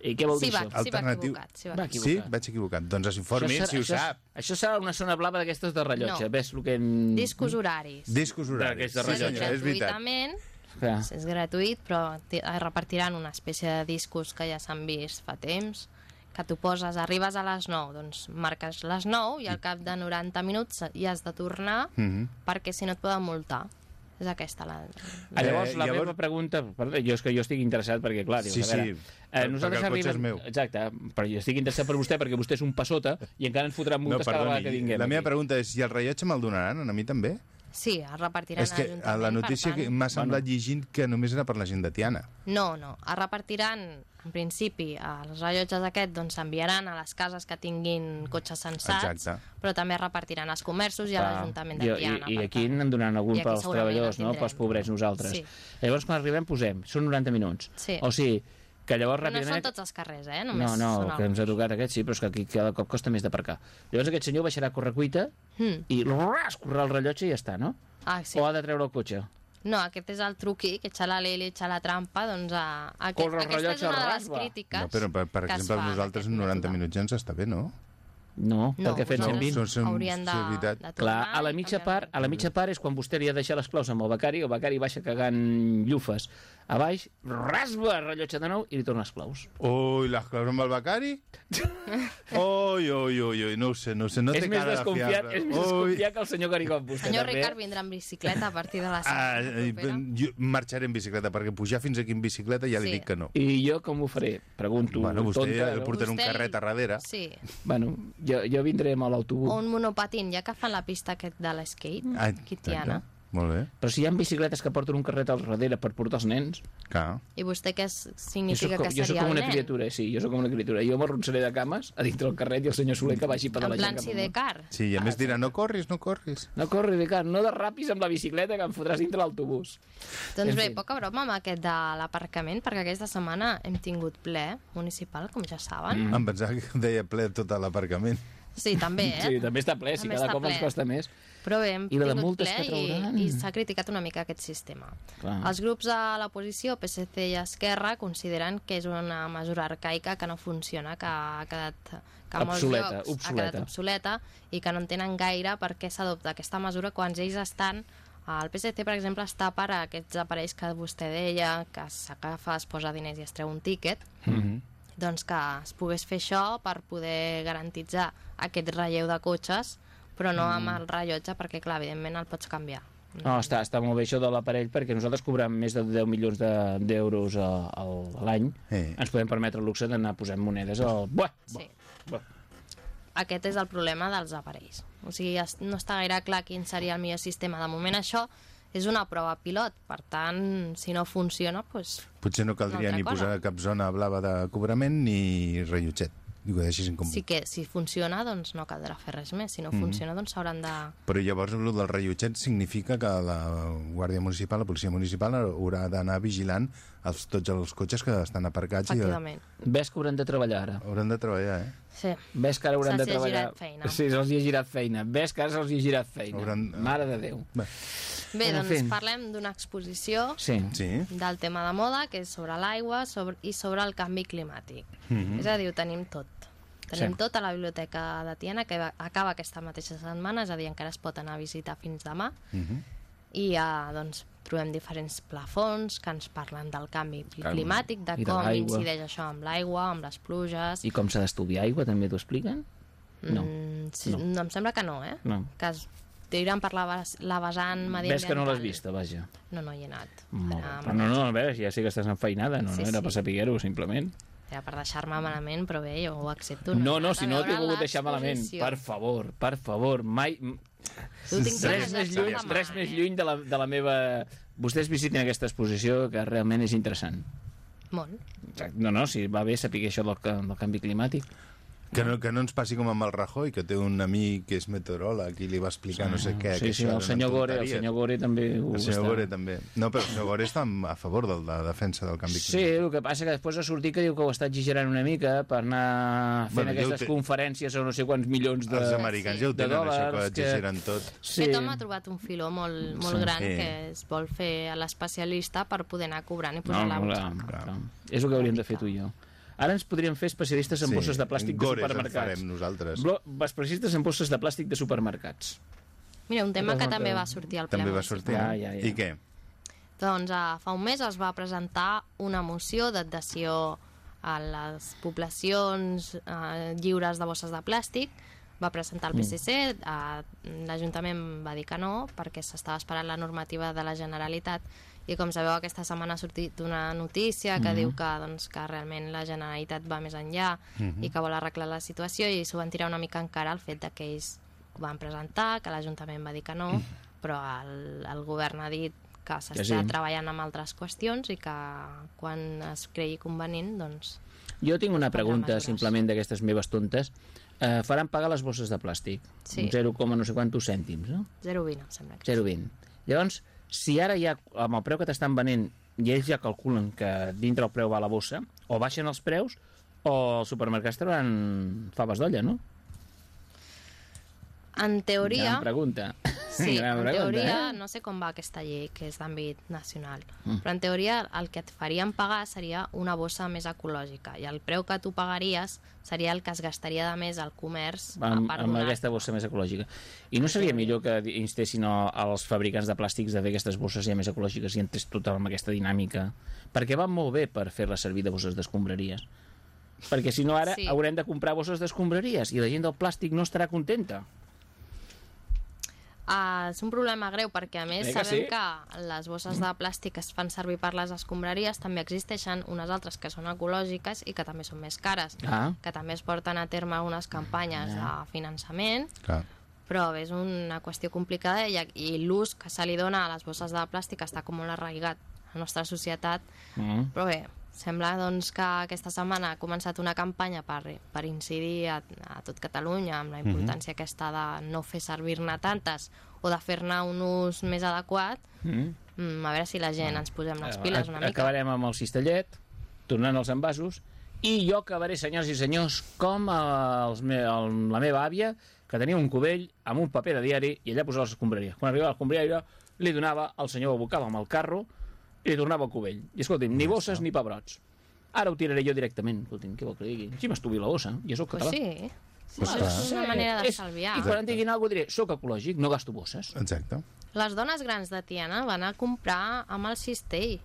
S2: I què vol
S7: Sí,
S2: dir
S7: va,
S2: això?
S7: sí, va equivocat. Sí, va equivocat.
S1: Sí? Vaig equivocat. Doncs informi, si ho
S2: serà,
S1: sap.
S2: Això, això serà una zona blava d'aquestes de rellotge.
S7: No.
S2: Ves el que... Hem...
S7: Discos horaris.
S1: Discos horaris.
S2: D'aquesta
S1: Sí,
S2: rellotge.
S1: senyor, és veritat.
S2: Clar.
S7: és gratuït, però ti- repartiran una espècie de discos que ja s'han vist fa temps, que tu poses, arribes a les 9, doncs marques les 9 i al cap de 90 minuts hi has de tornar
S1: Mhm.
S7: perquè si no et poden multar. És aquesta la...
S2: Llavors,
S1: Eh,
S2: la
S1: llavors-
S2: meva pregunta... Perdó, jo és que jo estic interessat perquè, clar, dius,
S1: Sí,
S2: a veure,
S1: sí,
S2: eh, nosaltres
S1: perquè el cotxe
S2: arribem...
S1: és meu.
S2: Exacte, però jo estic interessat per vostè perquè vostè és un passota i encara ens fotran multes cada vegada que vinguem
S1: la meva
S2: aquí.
S1: pregunta és, i el rellotge me'l donaran a mi també?
S7: Sí, es repartiran
S1: és que
S7: a
S1: a la notícia
S7: tant...
S1: m'ha semblat llegint que només era per la gent de Tiana.
S7: No, no, es repartiran, en principi, els rellotges aquests doncs s'enviaran a les cases que tinguin cotxes sensats,
S1: Exacte.
S7: però també es repartiran als comerços i a
S2: Clar.
S7: l'Ajuntament de
S2: I-
S7: Tiana.
S2: I, i
S7: per
S2: aquí
S7: tant.
S2: en donaran algun
S7: I
S2: pels treballadors, no? Pels pobrets nosaltres.
S7: Sí.
S2: Llavors, quan arribem, posem. Són 90 minuts.
S7: Sí.
S2: O sigui, que llavors
S7: Però no
S2: ràpidament...
S7: són tots els carrers, eh? Només
S2: No, no,
S7: són
S2: que ens ha tocat aquest, sí, però és que aquí cada cop costa més d'aparcar. Llavors aquest senyor baixarà a correcuita
S7: Mm.
S2: i ras, correrà el rellotge i ja està, no?
S7: Ah, sí.
S2: O ha de treure el cotxe?
S7: No, aquest és el truqui, que echa la leli, echa la trampa, doncs a, aquest,
S2: Corre
S7: aquesta és
S2: rellotge
S7: una de les crítiques
S1: No, però, per, per
S7: que es
S1: exemple,
S7: fa
S1: nosaltres en
S7: d'aquest
S1: 90
S7: mètode.
S1: minuts ja ens està bé, no?
S2: No,
S7: No,
S2: perquè
S7: no.
S2: 120.
S1: Són- són-
S7: Haurien de, de tornar
S2: Clar, a la mitja part, a la mitja part és quan vostè li ha de deixar les claus amb el becari, el becari baixa cagant llufes a baix, rasba el rellotge de nou i li torna les claus.
S1: Ui, les claus amb el becari? Ui, ui, ui, ui, no ho sé, no ho sé, no
S2: és
S1: té
S2: més
S1: cara de
S2: és més
S1: Ui.
S2: desconfiat que el senyor Garicot, vostè
S7: Senyor
S2: també.
S7: Ricard vindrà en bicicleta a partir de la
S1: Ah,
S7: setmana
S1: eh,
S7: propera.
S1: jo marxaré en bicicleta, perquè pujar fins aquí en bicicleta ja li
S7: Sí.
S1: dic que no.
S2: I jo com ho faré? Pregunto,
S1: Bueno, vostè
S2: tonta,
S1: ja
S2: no?
S1: portarà un
S7: Vostè-
S1: carret a darrere.
S7: Sí,
S2: Bueno, jo, jo vindré amb l'autobús.
S7: o un monopatín, ja que fan la pista aquest de l'skate,
S1: Ah,
S7: aquí a Tiana.
S1: exacte. Molt bé,
S2: Però si hi ha bicicletes que porten un carret al darrere per portar els nens,
S1: clar.
S7: I vostè què significa
S2: com,
S7: que
S2: jo soc
S7: seria
S2: com una criatura, sí, jo sóc com una criatura. Jo m'arronsaré de cames a dintre del carret i el senyor Soler que vagi
S7: En
S2: pedalejant
S7: plan
S2: cap
S7: si
S2: amunt.
S7: de car.
S1: Sí, i a més dirà, no corris, no corris.
S2: No corri, Ricard, no derrapis amb la bicicleta que em fotràs dintre l'autobús.
S7: Doncs
S2: En
S7: bé,
S2: fi.
S7: poca broma amb aquest de l'aparcament, perquè aquesta setmana hem tingut ple municipal, com ja saben.
S1: Mm. Em pensava que deia ple tot l'aparcament.
S7: Sí, també, eh?
S2: Sí, també està ple, si
S7: També
S2: cada cop ens
S7: ple.
S2: costa més.
S7: Però bé, hem
S2: I de les
S7: tingut
S2: multes
S7: ple
S2: que trauran?
S7: i, i s'ha criticat una mica aquest sistema.
S2: Clar.
S7: Els grups de l'oposició, PSC i Esquerra, consideren que és una mesura arcaica que no funciona, que ha quedat que a molts
S2: Obsoleta,
S7: llocs
S2: obsoleta.
S7: ha quedat obsoleta i que no entenen gaire per què s'adopta aquesta mesura quan ells estan el PSC, per exemple, està per a aquests aparells que vostè deia, que s'agafa, es posa diners i es treu un tíquet,
S2: Mm -hmm.
S7: Doncs que es pogués fer això per poder garantitzar aquest relleu de cotxes, però no amb el rellotge, perquè, clar, evidentment el pots canviar.
S2: No, està, està molt bé això de l'aparell perquè nosaltres cobrem més de 10 milions de- d'euros de, a, a, l'any.
S1: Eh.
S2: Ens podem permetre el luxe d'anar posant monedes al... Buah,
S7: Sí.
S2: buah.
S7: Aquest és el problema dels aparells. O sigui, no està gaire clar quin seria el millor sistema. De moment això és una prova pilot, per tant, si no funciona, doncs...
S1: Potser no caldria ni
S7: cosa.
S1: posar cap zona blava de cobrament ni rellotget. Ho com...
S7: Sí que si funciona, doncs no caldrà fer res més. Si no funciona, doncs s'hauran de...
S1: Però llavors el del rellotget significa que la Guàrdia Municipal, la Policia Municipal, haurà d'anar vigilant els, tots els cotxes que estan aparcats i
S7: Efectivament.
S2: Ves que haurem de treballar ara.
S1: hauran de treballar, eh?
S7: Sí.
S2: Ves que ara hauran
S7: Se'ls
S2: de
S7: ha
S2: treballar...
S7: girat feina.
S2: Sí, se'ls hi ha girat feina. Ves que ara se'ls hi ha girat feina.
S1: Hauran-
S2: Mare de Déu.
S1: Bé,
S7: Bé, doncs
S2: fi.
S7: parlem d'una exposició
S2: Sí.
S1: sí.
S7: del tema de moda, que és sobre l'aigua sobre, i sobre el canvi climàtic. És a dir, ho tenim tot. Tenim
S2: Sí.
S7: tot a la Biblioteca de Tiana, que acaba aquesta mateixa setmana, és a dir, encara es pot anar a visitar fins demà. I ja, doncs, trobem diferents plafons que ens parlen del canvi climàtic, de
S2: de
S7: com incideix això amb l'aigua, amb les pluges...
S2: I com s'ha d'estudiar aigua, també t'ho expliquen? No.
S7: Mm, sí,
S2: no.
S7: no. Em sembla que no, eh?
S2: No.
S7: Que es tiren per la, ves- la vessant mediambiental.
S2: Ves que no l'has vista, vaja.
S7: No, no hi he anat.
S2: Molt bé.
S7: Era,
S2: Però no, no, a veure, ja sé que estàs enfeinada, no,
S7: Sí,
S2: no era
S7: sí.
S2: per saber-ho, simplement.
S7: era per deixar-me malament, però bé, jo ho accepto.
S2: No, no,
S7: anat
S2: si no t'he volgut deixar malament. Per favor, per favor, mai... Res
S7: de
S2: més lluny,
S7: parlar,
S2: res
S7: eh?
S2: més lluny de la, de la meva... Vostès visitin aquesta exposició, que realment és interessant.
S7: Molt.
S2: No, no, si va bé saber això del, del canvi climàtic.
S1: Que no, que no ens passi com amb el Rajoy, que té un amic que és meteoròleg i li va explicar no sé què.
S2: sí,
S1: que
S2: sí, el senyor Gore, el senyor Gore també ho
S1: El senyor
S2: està...
S1: Gore també. No, però el senyor Gore està a favor de la defensa del canvi
S2: Sí,
S1: climàtic.
S2: el que passa que després ha sortit que diu que ho està exagerant una mica per anar fent
S1: Bueno,
S2: aquestes
S1: té-
S2: conferències a no sé quants milions de...
S1: Els americans ja ho tenen, això, que
S2: dòlars, que-
S1: exageren tot.
S2: Sí.
S7: Aquest home ha trobat un filó molt, molt
S2: Sí.
S7: gran
S1: Sí.
S7: que es vol fer a l'especialista per poder anar cobrant i
S2: No,
S7: posar la
S2: no,
S7: butxaca.
S2: clar, clar. És el que hauríem de fer tu i jo. Ara ens podríem fer especialistes en bosses de plàstic de
S1: Gores en
S2: supermercats.
S1: farem nosaltres.
S2: Blo- especialistes en bosses de plàstic de supermercats.
S7: Mira, un tema que també va sortir al ple
S1: També va sortir.
S2: Ja, ja, ja.
S1: I què?
S7: Doncs uh, fa un mes es va presentar una moció d'adhesió a les poblacions uh, lliures de bosses de plàstic. Va presentar el PSC, uh, l'Ajuntament va dir que no, perquè s'estava esperant la normativa de la Generalitat i com sabeu aquesta setmana ha sortit una notícia que diu que, doncs, que realment la Generalitat va més enllà i que vol arreglar la situació i s'ho van tirar una mica encara el fet de que ells ho van presentar, que l'Ajuntament va dir que no, però el, el govern ha dit que s'està
S2: sí.
S7: treballant amb altres qüestions i que quan es cregui convenient, doncs...
S2: Jo tinc una pregunta, simplement, d'aquestes meves tontes. Eh, faran pagar les bosses de plàstic.
S7: Sí.
S2: Un 0, no sé quantos cèntims, no?
S7: 0,20, em sembla que
S2: 0,20. Llavors, si ara ja, amb el preu que t'estan venent, i ells ja calculen que dintre el preu va la bossa, o baixen els preus, o els supermercats trauran faves d'olla, no?
S7: En teoria...
S2: Gran pregunta.
S7: Sí,
S2: Gran
S7: en
S2: pregunta,
S7: teoria,
S2: eh?
S7: no sé com va aquesta llei, que és d'àmbit nacional, mm. però en teoria el que et farien pagar seria una bossa més ecològica i el preu que tu pagaries seria el que es gastaria de més al comerç a
S2: amb,
S7: part
S2: amb aquesta bossa més ecològica. I no seria millor que instessin a- als fabricants de plàstics de fer aquestes bosses ja més ecològiques i entrés tot amb aquesta dinàmica? Perquè van molt bé per fer-les servir de bosses d'escombraries. Perquè si no ara
S7: Sí.
S2: haurem de comprar bosses d'escombraries i la gent del plàstic no estarà contenta.
S7: Ah, és un problema greu perquè a més
S2: Eh que
S7: sabem
S2: sí?
S7: que les bosses de plàstic que es fan servir per les escombraries també existeixen unes altres que són ecològiques i que també són més cares,
S2: Ah.
S7: que també es porten a terme unes campanyes de finançament
S1: Clar.
S7: però bé, és una qüestió complicada i, i l'ús que se li dona a les bosses de plàstic està com molt arraigat a la nostra societat,
S2: Mm.
S7: però bé, sembla doncs, que aquesta setmana ha començat una campanya per, per incidir a, a tot Catalunya amb la importància aquesta de no fer servir-ne tantes o de fer-ne un ús més adequat,
S2: Mm.
S7: mm, a veure si la gent ens posem les
S2: Eh,
S7: piles una mica.
S2: Acabarem amb el cistellet, tornant als envasos, i jo acabaré, senyors i senyors, com els me el, la meva àvia, que tenia un cubell amb un paper de diari i allà posava les escombraries. Quan arribava l'escombraria, li donava, el senyor abocava amb el carro i tornava el cubell. I escolti'm, ni bosses ni pebrots. Ara ho tiraré jo directament. Escolti'm, què vol que digui? Si m'estuvi la bossa, jo sóc
S7: Pues
S2: català.
S7: sí,
S1: Pues
S7: sí,
S1: clar.
S7: és una manera
S2: És-
S7: d'estalviar.
S2: I quan em diguin alguna cosa diré, sóc ecològic, no gasto bosses.
S1: Exacte.
S7: Les dones grans de Tiana van a comprar amb el cistell.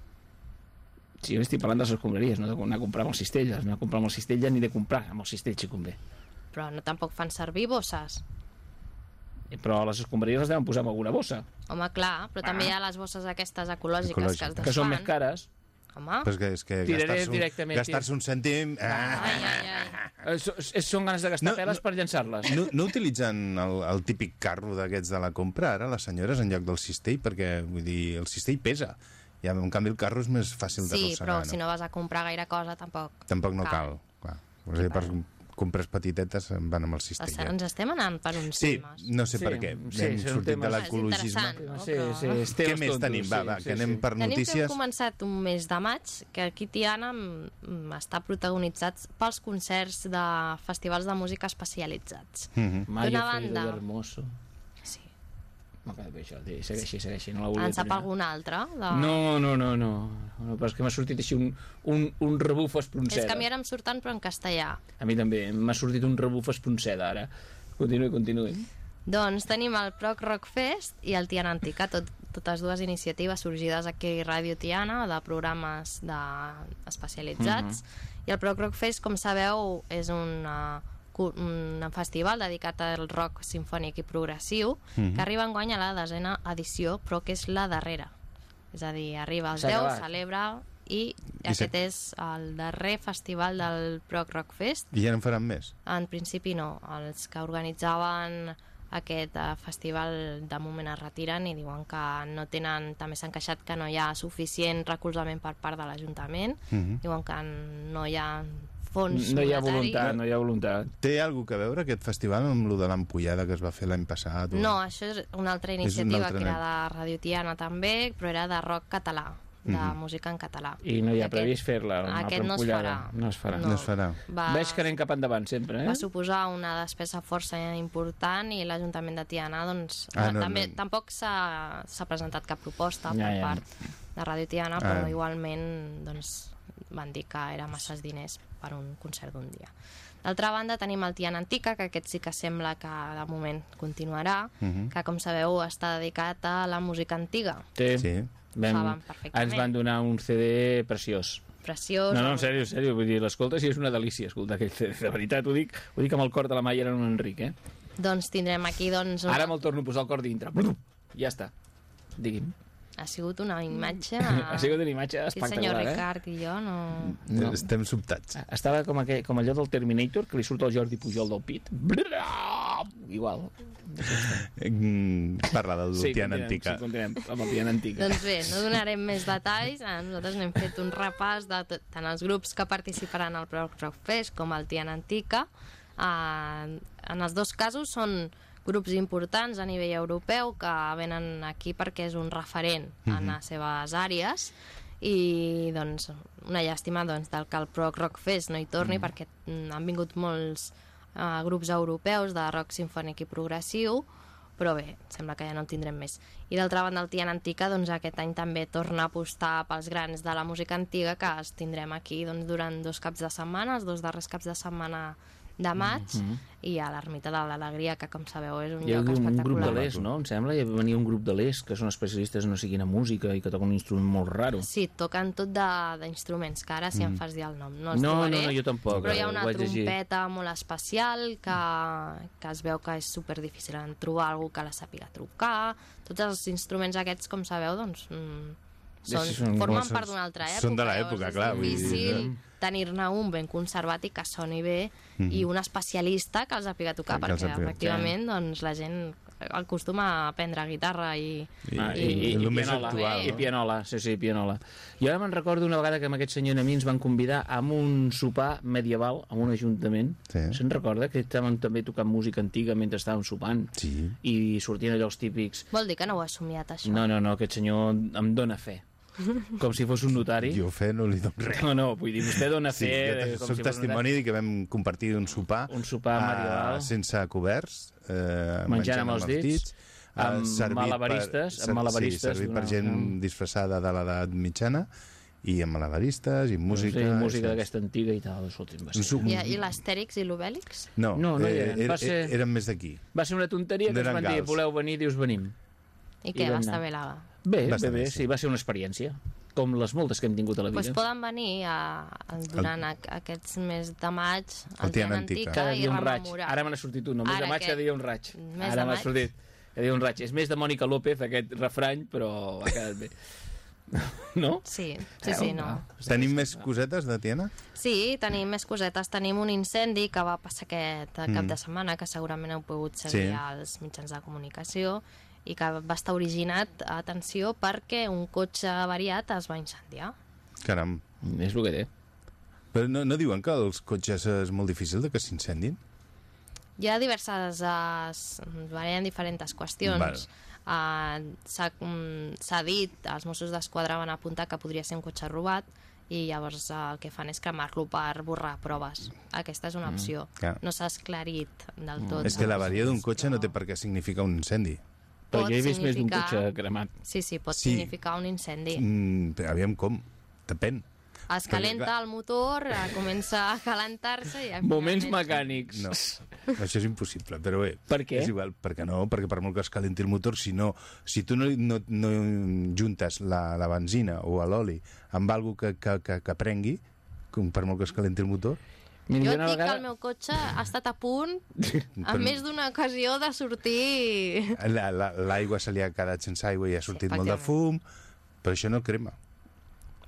S2: Sí, jo estic parlant de les escombraries, no d'anar a comprar amb el cistell, anar a comprar amb el cistell ni de comprar amb el cistell si convé.
S7: Però no tampoc fan servir bosses.
S2: Eh, Però les escombraries les deuen posar en alguna bossa,
S7: Home, clar, però també hi ha les bosses aquestes ecològiques,
S1: Ecològiques.
S7: que es desfan.
S2: que són més cares.
S7: Home,
S1: Però és que, és que gastar-se un, gastar un cèntim... Ah,
S7: ai, ai, ai.
S2: Eh, eh, Són ganes de gastar
S1: No,
S2: peles
S1: no.
S2: per llançar-les.
S1: no, no utilitzen el, el típic carro d'aquests de la compra, ara, les senyores, en lloc del cistell, perquè, vull dir, el cistell pesa. I, en canvi, el carro és més fàcil
S7: Sí,
S1: d'arrossegar.
S7: però si no vas a comprar gaire cosa, tampoc.
S1: Tampoc no cal. Clar. O sigui, per compres petitetes en van amb el cistell.
S7: Ens, ens estem anant per uns
S1: Sí,
S7: temes.
S1: no sé
S2: Sí,
S1: per què.
S2: sí,
S1: Hem
S2: són
S1: sortit de l'ecologisme.
S7: interessant, no?
S2: Sí, sí,
S1: Què més
S2: tontos,
S1: tenim? Va,
S2: sí,
S1: va,
S2: sí,
S1: que anem
S2: sí.
S1: per
S7: Tenim que hem
S1: notícies.
S7: començat un mes de maig, que aquí Tiana mm, mm, està protagonitzat pels concerts de festivals de música especialitzats.
S1: Mhm.
S2: Mayo
S7: D'una banda.
S2: hermoso. M'ha quedat bé això, segueixi, segueixi, no la volia
S7: En sap
S2: terminar.
S7: algun altre? De...
S2: No, no, no, no. no però és que m'ha sortit així un, un, un rebuf espronceda.
S7: És que a mi ara em surten però en castellà.
S2: A mi també, m'ha sortit un rebuf espronceda ara. Continuï, continuï.
S7: Doncs tenim el Proc Rock Fest i el Tiana Antica, tot, totes dues iniciatives sorgides aquí a Ràdio Tiana, de programes de... especialitzats. I el Proc Rock Fest, com sabeu, és una, un festival dedicat al rock sinfònic i progressiu, que arriba enguany a la desena edició, però que és la darrera. És a dir, arriba als
S2: S'ha
S7: 10,
S2: acabat.
S7: celebra, i,
S1: I
S7: aquest
S1: se-
S7: és el darrer festival del Proc Rock Fest.
S1: I ja no en faran més?
S7: En principi no. Els que organitzaven aquest eh, festival de moment es retiren i diuen que no tenen, també s'han queixat que no hi ha suficient recolzament per part de l'Ajuntament,
S1: Mhm.
S7: diuen que no hi ha fons
S2: No hi ha voluntat, no hi ha voluntat.
S1: Té alguna que veure aquest festival amb lo de l'ampollada que es va fer l'any passat? o-
S7: No, això és una altra
S1: una
S7: iniciativa
S1: altra
S7: que era de Radio Tiana també, però era de rock català, de
S1: Mhm.
S7: música en català.
S2: I no hi ha
S7: Aquest-
S2: previst fer-la, una
S7: Aquest no es farà.
S2: No es farà.
S1: No es farà.
S7: Va,
S2: Veig que anem cap endavant sempre, eh?
S7: va suposar una despesa força important i l'Ajuntament de Tiana doncs,
S1: Ah,
S7: ah,
S1: no,
S7: també,
S1: no.
S7: tampoc s'ha s'ha presentat cap proposta
S2: Ja,
S7: per
S2: ja.
S7: part de Ràdio Tiana, però
S1: Ah.
S7: igualment doncs, van dir que era masses diners per un concert d'un dia. D'altra banda tenim el Tian Antica, que aquest sí que sembla que de moment continuarà, que com sabeu està dedicat a la música antiga.
S2: Sí.
S1: Sí.
S2: Vam, ens van donar un CD preciós.
S7: Preciós.
S2: No, no, en sèrio, en sèrio, vull dir, l'escolta si és una delícia escoltar aquell CD, de veritat, ho dic, ho dic amb el cor de la mà i era un Enric, eh?
S7: Doncs tindrem aquí doncs, una...
S2: Ara me'l torno a posar el cor dintre. Ja està. Digui'm.
S7: Ha sigut una imatge...
S2: Ha sigut una imatge
S7: Aquí el senyor
S2: espectacular, eh?
S7: Ricard i jo no...
S2: No.
S1: Estem sobtats.
S2: Estava com, aquell, com allò del Terminator, que li surt el Jordi Pujol del pit. Igual.
S1: Mm, Parla del
S2: Sí,
S1: Tian
S2: continuem,
S1: Antica.
S2: Sí, continuem, amb el Tian Antica.
S7: Doncs bé, no donarem més detalls. Eh, Nosaltres n'hem fet un repàs de tot, tant els grups que participaran al Pro Rock Fest com al Tian Antica. Eh, en els dos casos són grups importants a nivell europeu que venen aquí perquè és un referent en les seves àrees. I doncs una llàstima doncs, del que el Pro Rock Fest no hi torni perquè mm, han vingut molts eh, grups europeus de rock sinfònic i progressiu però bé, sembla que ja no en tindrem més. I d'altra banda, el Tian Antica, doncs aquest any també torna a apostar pels grans de la música antiga, que els tindrem aquí doncs, durant dos caps de setmana, els dos darrers caps de setmana de maig, i a l'Ermita de l'Alegria, que com sabeu és un
S2: Hi ha
S7: lloc
S2: un, un grup
S7: espectacular.
S2: de l'est, no? Em sembla, hi venia un grup de l'est que són especialistes no sé quina música i que toquen un instrument molt raro.
S7: Sí, toquen tot de- d'instruments, que ara si em fas dir el nom no els
S2: Mm. No,
S7: trobaré,
S2: no, no, jo tampoc,
S7: però hi ha una
S2: vaig llegir.
S7: trompeta molt especial que, que es veu que és super difícil en trobar algú que la sàpiga trucar tots els instruments aquests, com sabeu, doncs mm, són,
S2: Sí, són-
S7: formen
S1: són-
S7: part d'una altra època
S1: són de
S7: llavors
S1: l'època,
S7: és
S1: clar, vull dir,
S7: difícil
S1: eh?
S7: tenir-ne un ben conservat i que soni bé i un especialista que els sàpiga tocar perquè efectivament doncs, la gent acostuma a aprendre guitarra i,
S2: Ah,
S1: I-
S2: i, i,
S1: i
S2: i,
S1: el més
S2: pianola,
S1: actual,
S2: I
S1: no?
S2: pianola, sí, sí, pianola. Jo ara me'n recordo una vegada que amb aquest senyor i a mi ens van convidar a un sopar medieval a un ajuntament.
S1: Sí.
S2: Se'n recorda que estàvem també tocant música antiga mentre estàvem sopant?
S1: Sí.
S2: I sortien allò els típics...
S7: vol dir que no ho ha somiat això
S2: No, no, no, aquest senyor em dona fe. Com si fos un notari.
S1: Jo fe no li dono res.
S2: No, no, vull dir, vostè dona
S1: Sí,
S2: fe... com
S1: soc
S2: si
S1: testimoni de que vam compartir un sopar,
S2: Un sopar
S1: eh,
S2: medieval.
S1: sense coberts, eh,
S2: Menjant amb els dits,
S1: eh,
S2: amb
S1: servit
S2: malabaristes, amb
S1: ser-
S2: malabaristes
S1: Sí, servit per gent disfressada de l'edat mitjana i amb malabaristes i música.
S2: Sí, música d'aquesta antiga i tal. Escolti'm, va ser,
S7: I, i l'Astèrix i l'Obèlix?
S1: No,
S2: No, no hi
S1: eh,
S2: eren.
S1: er-
S2: Va ser-
S1: eren més d'aquí.
S2: va ser una tonteria
S1: No
S2: que ens van dir, voleu venir, dius venim.
S7: I
S2: I
S7: què, va estar bé la...
S2: Bé,
S1: Va
S2: bé, bé, sí, va ser una experiència, com les moltes que hem tingut a la vida.
S7: Doncs poden venir a, a, durant a, aquests mes de maig
S1: Al Tian Antica.
S7: Antica
S2: Cada
S7: i
S2: dia un raig.
S7: rememorar.
S2: Ara me n'ha sortit un. El mes
S7: Ara
S2: de maig cada dia un raig.
S7: Mes
S2: Ara m'ha sortit. Cada dia un raig. És més de Mònica López, aquest refrany, però ha quedat bé. No?
S7: Sí, sí, sí, no.
S2: Ah,
S1: Tenim més cosetes de Tiana?
S7: Sí, tenim més cosetes. Tenim un incendi que va passar aquest cap
S1: Mm.
S7: de setmana, que segurament heu pogut seguir
S1: Sí.
S7: als mitjans de comunicació, i que va estar originat, atenció, perquè un cotxe variat es va incendiar.
S1: Caram.
S2: És el que té.
S7: Mm.
S1: Però no, no diuen que els cotxes és molt difícil de que s'incendin?
S7: Hi ha diverses... Uh, varien diferents qüestions.
S1: Val.
S7: Uh, S'ha mm, dit, els Mossos d'Esquadra van apuntar que podria ser un cotxe robat i llavors uh, el que fan és cremar-lo per borrar proves. Aquesta és una opció.
S1: clar.
S7: No s'ha esclarit del tot.
S1: És que la varia d'un cotxe no
S7: però-
S1: té per què significar un incendi.
S2: Però
S7: Pot
S2: jo he vist més d'un cotxe cremat.
S7: Sí, sí, pot
S1: Sí.
S7: significar un incendi.
S1: Mm, però aviam com. Depèn.
S7: Es calenta el motor, eh, comença a calentar-se i...
S2: Moments mecànics.
S1: No, això és impossible, però bé.
S2: Per què?
S1: És igual, perquè no, perquè per molt que es calenti el motor, si, no, si tu no, no, no juntes la, la benzina o l'oli amb algo que, que, que, que prengui, com per molt que es calenti el motor,
S2: Mira,
S7: Jo et dic que
S2: vegada...
S7: el meu cotxe ha estat a punt,
S1: Però-
S7: en més d'una ocasió, de sortir...
S1: la- la- l'aigua se li ha quedat sense aigua i ha sortit molt de fum, però això no crema.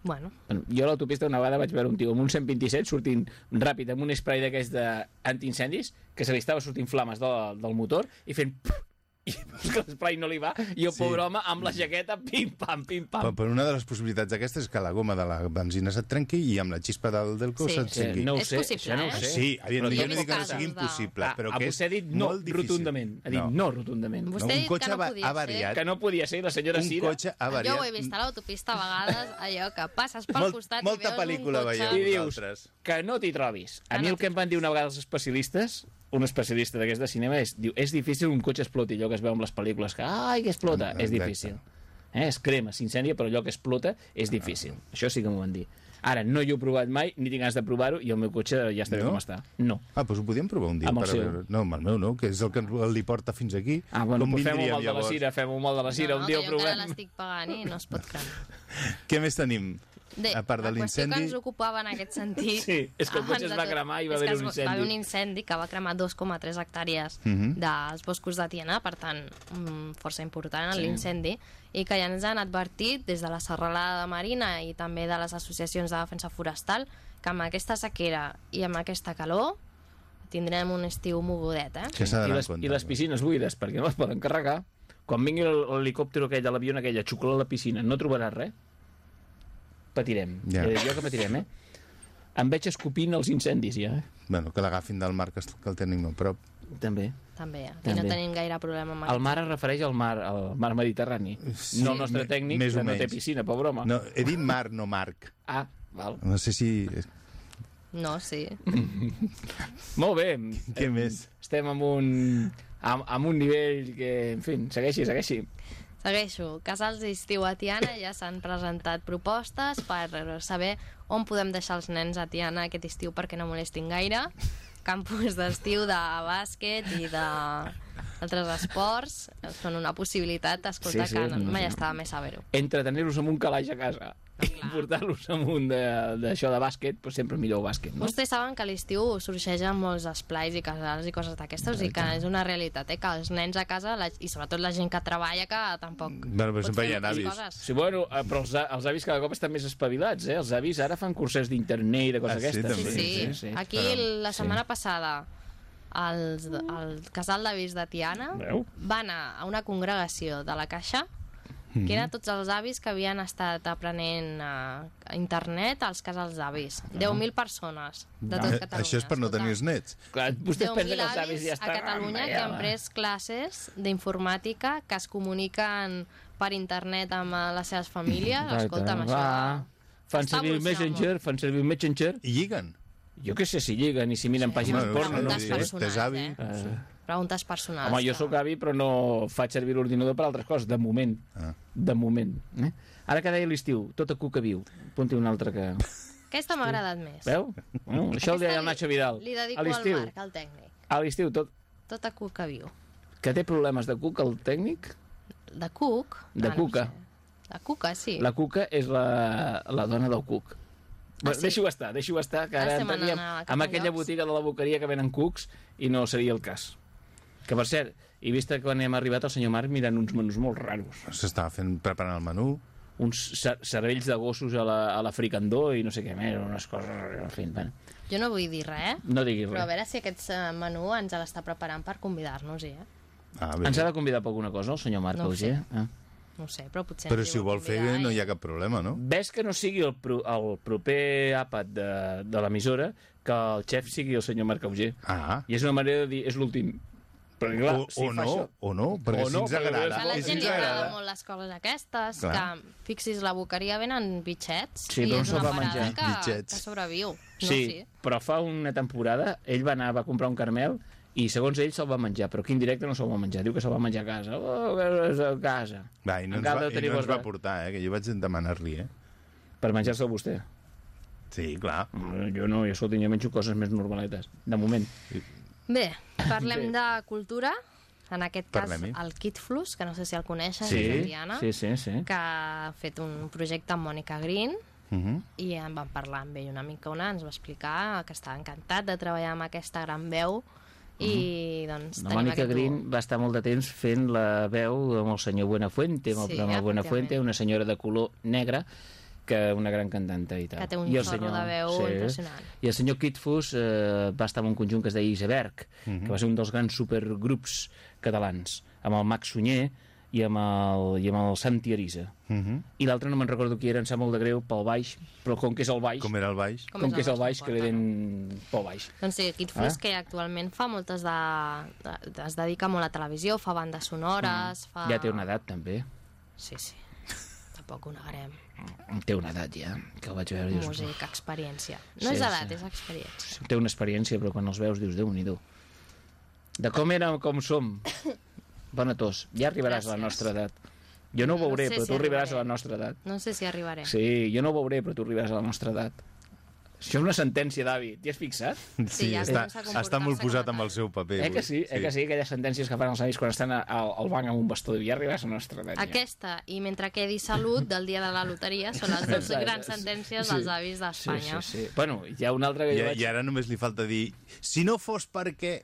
S7: Bueno,
S2: Bueno, Jo a l'autopista una vegada vaig veure un tio amb un 127 sortint ràpid amb un spray d'aquests d'antiincendis que se li estava sortint flames de, del motor i fent... I veus que l'esprai no li va i el
S1: Sí.
S2: pobre home amb la jaqueta pim-pam,
S1: Però,
S2: pim-pam.
S1: però una de les possibilitats d'aquestes és que la goma de la benzina se't trenqui i amb la xispa del, del cos
S7: Sí.
S1: se't
S2: Sí,
S1: trenqui.
S2: no ho
S7: És
S2: sé,
S7: possible,
S2: això no ho
S7: eh?
S2: sé.
S1: Sí, aviam,
S2: Però
S1: jo no dic que no sigui impossible,
S2: Ah,
S1: però
S2: a
S1: que
S2: vostè ha
S1: és
S2: dit no
S1: molt difícil.
S2: rotundament. Ha dit no, rotundament.
S7: Vostè
S1: No, un cotxe
S7: que no
S1: va-
S7: podia
S1: avariat.
S2: Que no podia ser, la senyora
S1: un
S2: Cira.
S1: cotxe
S7: ser. Jo
S1: avariat.
S7: ho he vist a l'autopista a vegades, allò que passes pel
S1: Molt-
S7: costat
S1: molta
S7: i veus
S1: pel·lícula
S7: un cotxe...
S1: veieu.
S2: I dius que no t'hi trobis. A mi
S7: no
S2: el que em van dir una vegada els especialistes, un especialista d'aquest de cinema, és, diu, és difícil un cotxe exploti, allò que es veu amb les pel·lícules, que ai, que explota,
S1: Exacte.
S2: és difícil. Eh? Es crema, s'incendia, però allò que explota és difícil. Això sí que m'ho van dir. Ara, no hi he provat mai, ni tinc ganes de provar-ho, i el meu cotxe ja està
S1: No?
S2: com està. No.
S1: Ah, doncs ho podíem provar un dia.
S2: Amb el
S1: per
S2: seu.
S1: veure. No, amb el meu no, que és el que li porta fins aquí.
S2: Ah, bueno,
S1: Com
S2: doncs fem un
S1: vindríem
S2: mal de la cira, fem un mal de la cira,
S7: no,
S2: un dia ho
S7: que jo encara
S2: provem.
S7: l'estic pagant i no es pot cremar.
S1: Què més tenim?
S7: Bé,
S1: a part de
S7: la qüestió que
S1: l'incendi...
S7: ens ocupava en aquest sentit...
S2: Sí, és que el cotxe es
S7: de
S2: va cremar i va haver un
S7: Va
S2: incendi.
S7: haver un incendi que va cremar 2,3 hectàrees
S1: Mhm.
S7: dels boscos de Tiana, per tant, mm, força important
S2: Sí.
S7: l'incendi, i que ja ens han advertit des de la Serralada de Marina i també de les associacions de defensa forestal que amb aquesta sequera i amb aquesta calor tindrem un estiu mogudet, eh?
S1: Que s'ha
S2: I les,
S1: compte.
S2: I les piscines buides, perquè no les poden carregar. Quan vingui el- l'helicòpter aquell de l'avió aquell a xuclar a la piscina, no trobaràs res. Patirem.
S1: Ja.
S2: Ja. Jo que patirem, eh? Em veig escopint els incendis, ja. Eh?
S1: Bueno, que l'agafin del mar, que, que el tenim a prop.
S2: També.
S7: També, eh? I
S2: També.
S7: no tenim gaire problema amb
S2: El mar es refereix al mar, al mar Mediterrani.
S1: Sí,
S2: no el nostre
S1: me-
S2: tècnic,
S1: més
S2: que no té piscina, pobre home.
S1: No, he dit mar, no marc.
S2: Ah, val.
S1: No sé si...
S7: No, sí.
S2: Molt bé.
S1: Què
S2: Em,
S1: més?
S2: Estem amb un, amb, amb un nivell que, en fi, segueixi, segueixi.
S7: Segueixo. Casals d'estiu a Tiana ja s'han presentat propostes per saber on podem deixar els nens a Tiana aquest estiu perquè no molestin gaire. Campus d'estiu de bàsquet i de altres esports són una possibilitat, escolta,
S2: Sí, sí,
S7: que
S2: no,
S7: mai
S2: no.
S7: estava més saber-ho.
S2: Entretenir-los amb un calaix a casa i
S7: clar.
S2: portar-los amb un de- d'això de, de bàsquet, doncs sempre millor bàsquet, no?
S7: Vostès saben que a l'estiu sorgeixen molts esplais i casals i coses d'aquestes i que és una realitat, eh? que els nens a casa, la, i sobretot la gent que treballa, que tampoc
S1: Bueno, però
S7: pot
S1: sempre
S7: fer
S1: hi ha avis.
S7: coses.
S2: Sí, bueno, eh, però els, a- els avis cada cop estan més espavilats, eh? Els avis ara fan curses d'internet i de coses
S1: Ah, sí,
S2: aquestes.
S7: Sí,
S1: també,
S7: sí. Aquí la setmana passada els, el casal d'avis de Tiana
S2: Veu?
S7: va anar a una congregació de la Caixa
S1: Mhm.
S7: que eren tots els avis que havien estat aprenent a, a internet als casals d'avis. 10.000 persones de tot
S1: Eh,
S7: Catalunya.
S1: Això és per no tenir els nets.
S2: Clar, vostè
S7: 10.000
S2: pensa que els avis ja
S7: a
S2: estan...
S7: Catalunya que han pres classes d'informàtica que es comuniquen per internet amb eh, les seves famílies. Escolta'm, això...
S2: Va. Fan servir el Messenger, fan servir el Messenger.
S1: I lliguen.
S2: Jo què sé si lliguen i si miren pàgines
S1: Bueno,
S2: porno, no sé.
S7: personals,
S1: avi.
S7: eh?
S2: Eh,
S7: Preguntes personals.
S2: Home, jo
S7: que-
S2: sóc avi, però no faig servir l'ordinador per altres coses, de moment.
S1: Ah.
S2: De moment. Eh? Ara que deia l'estiu, tota cuca viu. Apunti un altre que...
S7: Aquesta m'ha agradat més.
S2: Veu? Bueno, això el deia el Nacho Vidal.
S7: Li dedico al Marc, al tècnic.
S2: a l'estiu, tot...
S7: Tota cuca viu.
S2: Que té problemes de cuca, el tècnic?
S7: De cuc?
S2: De
S7: Ah, no
S2: cuca.
S7: sé. De cuca, sí.
S2: La cuca és la, la dona del cuc. Bueno,
S7: sí?
S2: Deixi-ho estar, deixi-ho estar, que ara
S7: Estem
S2: entraríem amb
S7: a
S2: aquella
S7: llocs.
S2: botiga de la boqueria que venen cucs i no seria el cas. Que, per cert, he vist que quan hem arribat el senyor Marc mirant uns menús molt raros.
S1: S'estava fent preparant el menú.
S2: Uns cer- cervells de gossos a la, a la fricandó i no sé què més, unes coses... En fi, bueno,
S7: Jo no vull dir res,
S2: no diguis
S7: però a
S2: res.
S7: veure si aquest eh, menú ens l'està preparant per convidar-nos-hi, eh?
S1: Ah, bé.
S2: Ens ha de convidar per alguna cosa, el senyor Marc
S7: No ho
S2: Auger? Ah.
S7: No ho sé, però potser...
S1: Però si ho vol fer, no hi ha cap problema, no?
S2: Ves que no sigui el, pro, el proper àpat de, de l'emissora que el xef sigui el senyor Marc Auger.
S1: Ah,
S2: I és una manera de dir, és l'últim. Però clar,
S1: o,
S2: si
S1: o
S2: fa
S1: no,
S2: això...
S1: o no, perquè
S2: O
S1: si
S2: no,
S1: ens agrada.
S7: A la gent li agrada
S1: agrada.
S7: molt les coses aquestes,
S1: Clar.
S7: que fixis, la boqueria venen bitxets
S2: Sí,
S7: i és una parada
S2: menjar.
S7: que,
S1: Bitxets.
S7: que sobreviu. No,
S2: Sí,
S7: sí.
S2: però fa una temporada ell va anar va comprar un carmel i segons ell se'l va menjar, però aquí en directe no se'l va menjar. Diu que se'l va menjar a casa. Oh, és a casa.
S1: Va, i no ens va, i no ens va portar, eh, que jo vaig demanar-li, eh?
S2: Per menjar-se'l vostè.
S1: Sí, clar.
S2: Jo no, jo escolta, jo menjo coses més normaletes. De moment.
S7: Bé, parlem
S2: Bé.
S7: de cultura. En aquest cas, el Kit Flus, que no sé si el coneixen,
S2: Sí,
S7: Diana,
S2: sí, sí, sí.
S7: que ha fet un projecte amb Mònica Green
S1: Uh -huh.
S7: i en vam parlar amb ell una mica una, ens va explicar que estava encantat de treballar amb aquesta gran veu i doncs
S2: La
S7: tenim
S2: Mònica
S7: aquest
S2: Green
S7: duo.
S2: va estar molt de temps fent la veu amb el senyor Buenafuente, amb el
S7: Sí,
S2: programa Buenafuente, una senyora de color negre, que una gran cantanta i tal.
S7: Que té un
S2: I el
S7: xorro de veu impressionant.
S2: I el senyor Kitfus eh, va estar en un conjunt que es deia Iceberg, que va ser un dels grans supergrups catalans, amb el Max Sunyer i amb el, i amb el Santi Arisa.
S1: Uh -huh.
S2: I l'altre no me'n recordo qui era, em sap molt de greu, pel baix, però com que és el baix,
S1: Com era el baix?
S7: Com
S2: com
S7: és
S2: que és el baix, que den pel baix.
S7: Doncs sí, Kit Flus,
S2: Ah.
S7: que actualment fa moltes de, de... es dedica molt a televisió, fa bandes sonores, fa...
S2: Mm. Ja té una edat, també.
S7: Sí, sí. Tampoc ho negarem.
S2: Té una edat, ja, que el vaig veure. Dius,
S7: Músic, experiència. No
S2: Sí,
S7: és edat,
S2: sí.
S7: és experiència.
S2: té una experiència, però quan els veus dius, déu nhi De com érem, com som. Bona tos. Ja arribaràs a la
S7: Gràcies.
S2: nostra edat. Jo no ho
S7: No
S2: veuré,
S7: sé
S2: però
S7: si
S2: tu arribaràs
S7: arribaré.
S2: a la nostra edat.
S7: No sé si arribaré.
S2: Sí, jo no ho veuré, però tu arribaràs a la nostra edat. Això és una sentència, David. T'hi has fixat?
S7: Sí, ja
S1: està, està molt posat amb el seu paper.
S2: Eh que sí? Eh que sí? Aquelles sentències que fan els avis quan estan al, al banc amb un bastó de a la nostra edat.
S7: Aquesta i mentre quedi salut del dia de la loteria són les dues grans sentències
S2: Sí.
S7: dels avis d'Espanya.
S2: Sí, sí, sí. Bueno, hi ha una altra que
S1: I,
S2: jo vaig...
S1: I ara només li falta dir, si no fos perquè...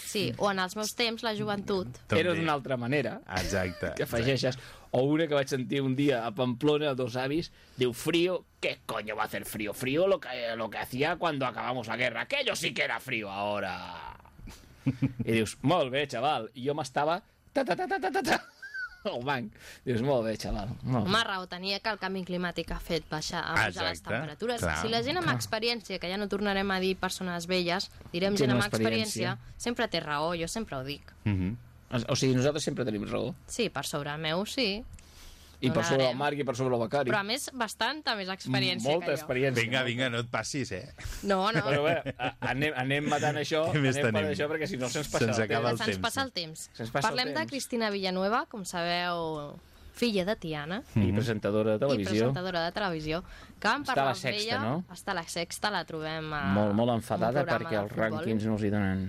S7: Sí, o en els meus temps, la joventut.
S2: Era d'una altra manera.
S1: Exacte.
S2: que afegeixes. O una que vaig sentir un dia a Pamplona, dos avis, diu, frío, ¿qué coño va a hacer frío? Frío lo que, lo que hacía cuando acabamos la guerra. Aquello sí que era frío ahora. I dius, molt bé, xaval. I jo m'estava... Ta, ta, ta, ta, ta, ta, ta, al banc. Dius, molt bé, xaval. Molt bé.
S7: Home, raó tenia que el canvi climàtic ha fet baixar, ha pujat les temperatures.
S1: clar,
S7: si la gent amb experiència, que ja no tornarem a dir persones velles, direm
S2: Gent
S7: gent amb
S2: experiència.
S7: experiència, sempre té raó, jo sempre ho dic.
S1: Mm -hmm.
S2: O sigui, nosaltres sempre tenim raó.
S7: Sí, per sobre el meu, sí.
S2: I per sobre el. Marc i per sobre el Becari.
S7: Però a més, bastanta més experiència
S2: Molta
S7: que jo.
S2: experiència.
S1: Vinga, vinga, no et passis, eh?
S7: No, no.
S2: Però bé, anem, anem matant això, anem per això, perquè si no se'ns passa
S1: Se'ns
S2: el temps.
S1: el
S7: Se'ns
S1: temps,
S7: passa
S1: sí.
S7: el temps.
S2: Se'ns passa el
S7: Parlem de
S2: temps.
S7: Cristina Villanueva, com sabeu, filla de Tiana,
S2: I presentadora de
S7: i
S2: televisió.
S7: presentadora de televisió, que vam
S2: Està a
S7: parlar
S2: la
S7: amb
S2: Sexta,
S7: ella...
S2: no?
S7: Està a la sexta, la trobem a...
S2: Molt, molt enfadada perquè els rànquings no els hi donen...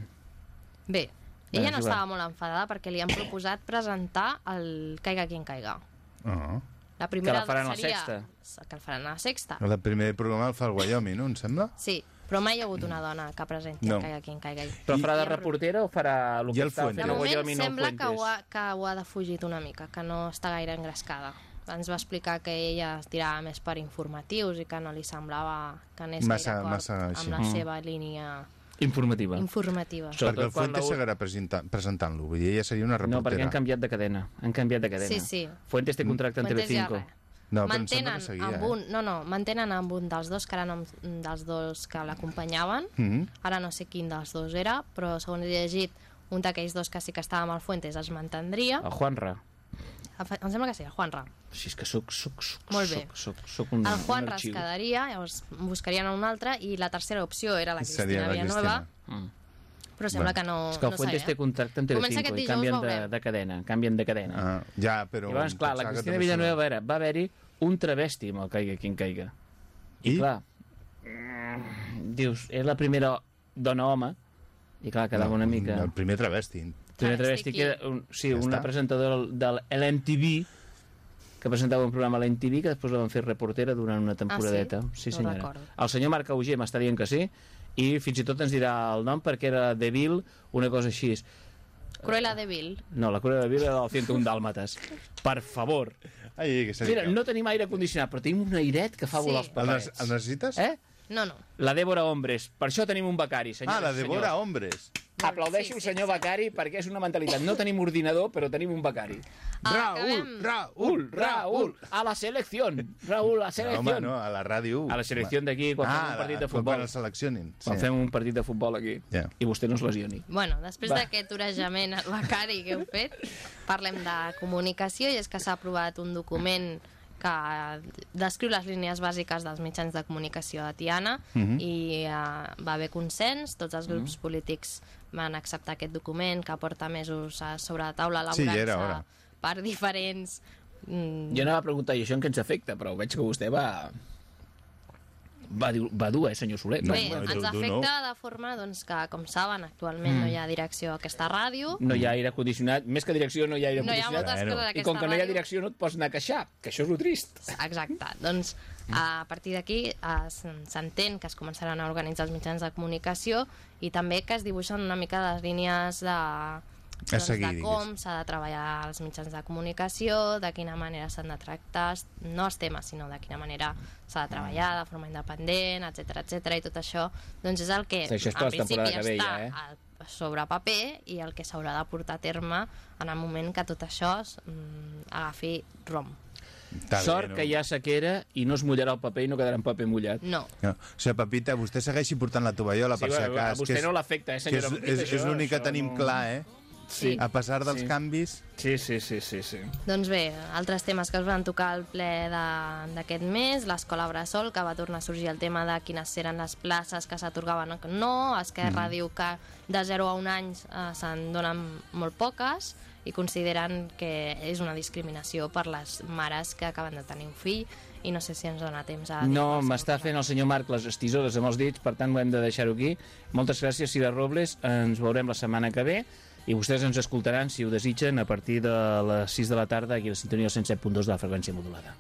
S7: Bé, ella no estava molt enfadada perquè li han proposat presentar el Caiga quien caiga.
S1: Oh.
S7: La primera
S2: la faran a la
S7: seria...
S2: Sexta.
S7: Que el faran a la sexta.
S1: El primer programa el fa el Wyoming, no? Em sembla?
S7: Sí, però mai hi ha hagut una dona que presenti
S1: No.
S7: el Caiga quien caiga.
S2: Però
S1: I-
S2: farà de reportera o farà el que
S1: Fuentes?
S2: fent
S7: De moment sembla que ho, ha, que ho ha defugit una mica, que no està gaire engrescada. Ens va explicar que ella es tirava més per informatius i que no li semblava que anés
S1: Massa-
S7: gaire d'acord
S1: massa així.
S7: amb la
S2: Mm.
S7: seva línia
S2: Informativa.
S7: informativa.
S2: So-
S1: perquè el
S2: Sobretot quan
S1: Fuentes
S2: la-
S1: seguirà presenta- presentant-lo. Vull dir, ella seria una reportera.
S2: No, perquè han canviat de cadena. Han canviat de cadena.
S7: Sí, sí.
S2: Fuentes té contracte en
S7: Fuentes ja
S2: Telecinco.
S1: No, però em sembla
S7: mantenen
S1: seguia,
S7: amb
S1: eh?
S7: un, no, no, mantenen amb un dels dos, que eren amb, dels dos que l'acompanyaven.
S1: Mhm.
S7: Ara no sé quin dels dos era, però segons he llegit, un d'aquells dos que sí que estava amb el Fuentes es mantendria.
S2: El Juanra.
S7: Em sembla que sí, el Juanra.
S2: Si és que soc, soc, soc,
S7: Molt bé.
S2: soc, soc, soc un,
S7: El Juanra es quedaria, llavors buscarien un altre, i la tercera opció era la
S1: Seria
S7: Cristina
S1: la
S7: Villanueva,
S1: Cristina.
S2: Mm.
S7: però sembla
S1: Bueno.
S7: que no,
S2: És que el
S7: no
S2: Fuentes
S7: sé,
S2: té
S7: eh?
S2: contracte en
S7: Comença
S2: Telecinco i canvien de, de cadena. Canvien de cadena.
S1: Ah, ja, però...
S2: I llavors, clar, la Cristina Villanueva era, va haver-hi un travesti amb el Caiga quien caiga. I,
S1: I?
S2: clar, mm, dius, és la primera dona-home, i clar, quedava una mica...
S1: El primer travesti.
S2: Primer
S7: Travesti
S2: travesti que era, un, sí,
S1: Ja
S2: una
S1: està.
S2: presentadora de l'MTV que presentava un programa a l'MTV que després la van fer reportera durant una temporadeta.
S7: sí? No
S2: senyora.
S7: recordo.
S2: El senyor Marc Auger m'està dient que sí i fins i tot ens dirà el nom perquè era de Vil, una cosa així.
S7: Cruella de Vil.
S2: No, la cura de Vil era del 101 Dàlmates. Per favor.
S1: Ai, que.
S2: Mira, no tenim aire condicionat, però tenim un airet que fa
S7: Sí.
S2: volar els
S1: El,
S2: papers.
S1: nes- el necessites?
S2: Eh?
S7: No, no.
S2: La Débora Hombres. Per això tenim un becari, senyores
S1: Ah, la
S2: i
S1: de
S2: senyors.
S1: Bora Hombres.
S2: Aplaudeixo el senyor becari perquè és una mentalitat. No tenim ordinador, però tenim un becari.
S7: Ah,
S1: Raül. Raül,
S2: Raúl, a la selecció. Raúl, a la
S1: No,
S2: selecció.
S1: home, no, a la ràdio.
S2: A la selecció d'aquí, quan fem un partit de futbol.
S1: Quan el seleccionin.
S2: Quan fem un partit de futbol aquí.
S1: Ja.
S2: I vostè no es lesioni.
S7: Bueno, després d'aquest orejament al becari que heu fet, parlem de comunicació i és que s'ha aprovat un document que descriu les línies bàsiques dels mitjans de comunicació de Tiana
S1: Mhm.
S7: i uh, va haver consens, tots els grups polítics van acceptar aquest document que porta mesos uh, sobre la taula
S1: Sí,
S7: elaborant-se
S1: era hora.
S7: per diferents... Mm,
S2: Jo anava a preguntar, i això en què ens afecta? Però veig que vostè va... Va, dir, va dur, eh, senyor Soler?
S1: No,
S7: Bé,
S1: no,
S7: ens afecta de forma doncs, que, com saben, actualment no hi ha direcció a aquesta ràdio,
S2: No hi ha aire condicionat. Més que direcció, no hi ha aire
S7: no hi ha
S2: condicionat.
S7: moltes
S1: Bueno.
S2: I com que no hi ha direcció no et pots anar a queixar, que això és lo trist.
S7: Exacte. Doncs a partir d'aquí eh, s'entén que es començaran a organitzar els mitjans de comunicació i també que es dibuixen una mica les línies de, doncs,
S1: seguir,
S7: de com s'ha de treballar els mitjans de comunicació, de quina manera s'han de tractar, no els temes, sinó de quina manera s'ha de treballar de forma independent, etc etc i tot això doncs és el que
S2: Sí, això és
S7: en
S2: temporada
S7: principi
S2: que ve
S7: està
S2: ja, eh?
S7: al- sobre paper i el que s'haurà de portar a terme en el moment que tot això es, mm, agafi rom.
S1: Està
S2: Sort
S1: bé, no?
S2: que hi ha sequera i no es mullarà el paper i no quedarà en paper mullat.
S7: No.
S1: No. O sigui, Pepita, vostè segueixi portant la tovallola,
S2: Sí,
S1: per si
S2: bueno, a vostè
S1: que és-
S2: no l'afecta, eh, senyora
S1: que
S2: Pepita,
S1: És, és, és l'únic que tenim
S2: no-
S1: clar, eh?
S7: sí.
S1: a pesar dels
S2: sí.
S1: canvis.
S2: Sí, sí, sí, sí, sí.
S7: Doncs bé, altres temes que es van tocar al ple d'aquest mes, l'escola Bressol, que va tornar a sorgir el tema de quines eren les places que s'atorgaven o que no, Esquerra
S1: mm.
S7: diu que de 0 a 1 anys eh, se'n donen molt poques, i consideren que és una discriminació per les mares que acaben de tenir un fill i no sé si ens dona temps a...
S2: No, m'està fent el senyor Marc les estisores amb els dits, per tant ho hem de deixar-ho aquí. Moltes gràcies, Sira Robles, ens veurem la setmana que ve i vostès ens escoltaran, si ho desitgen, a partir de les 6 de la tarda aquí a la sintonia 107.2 de la freqüència modulada.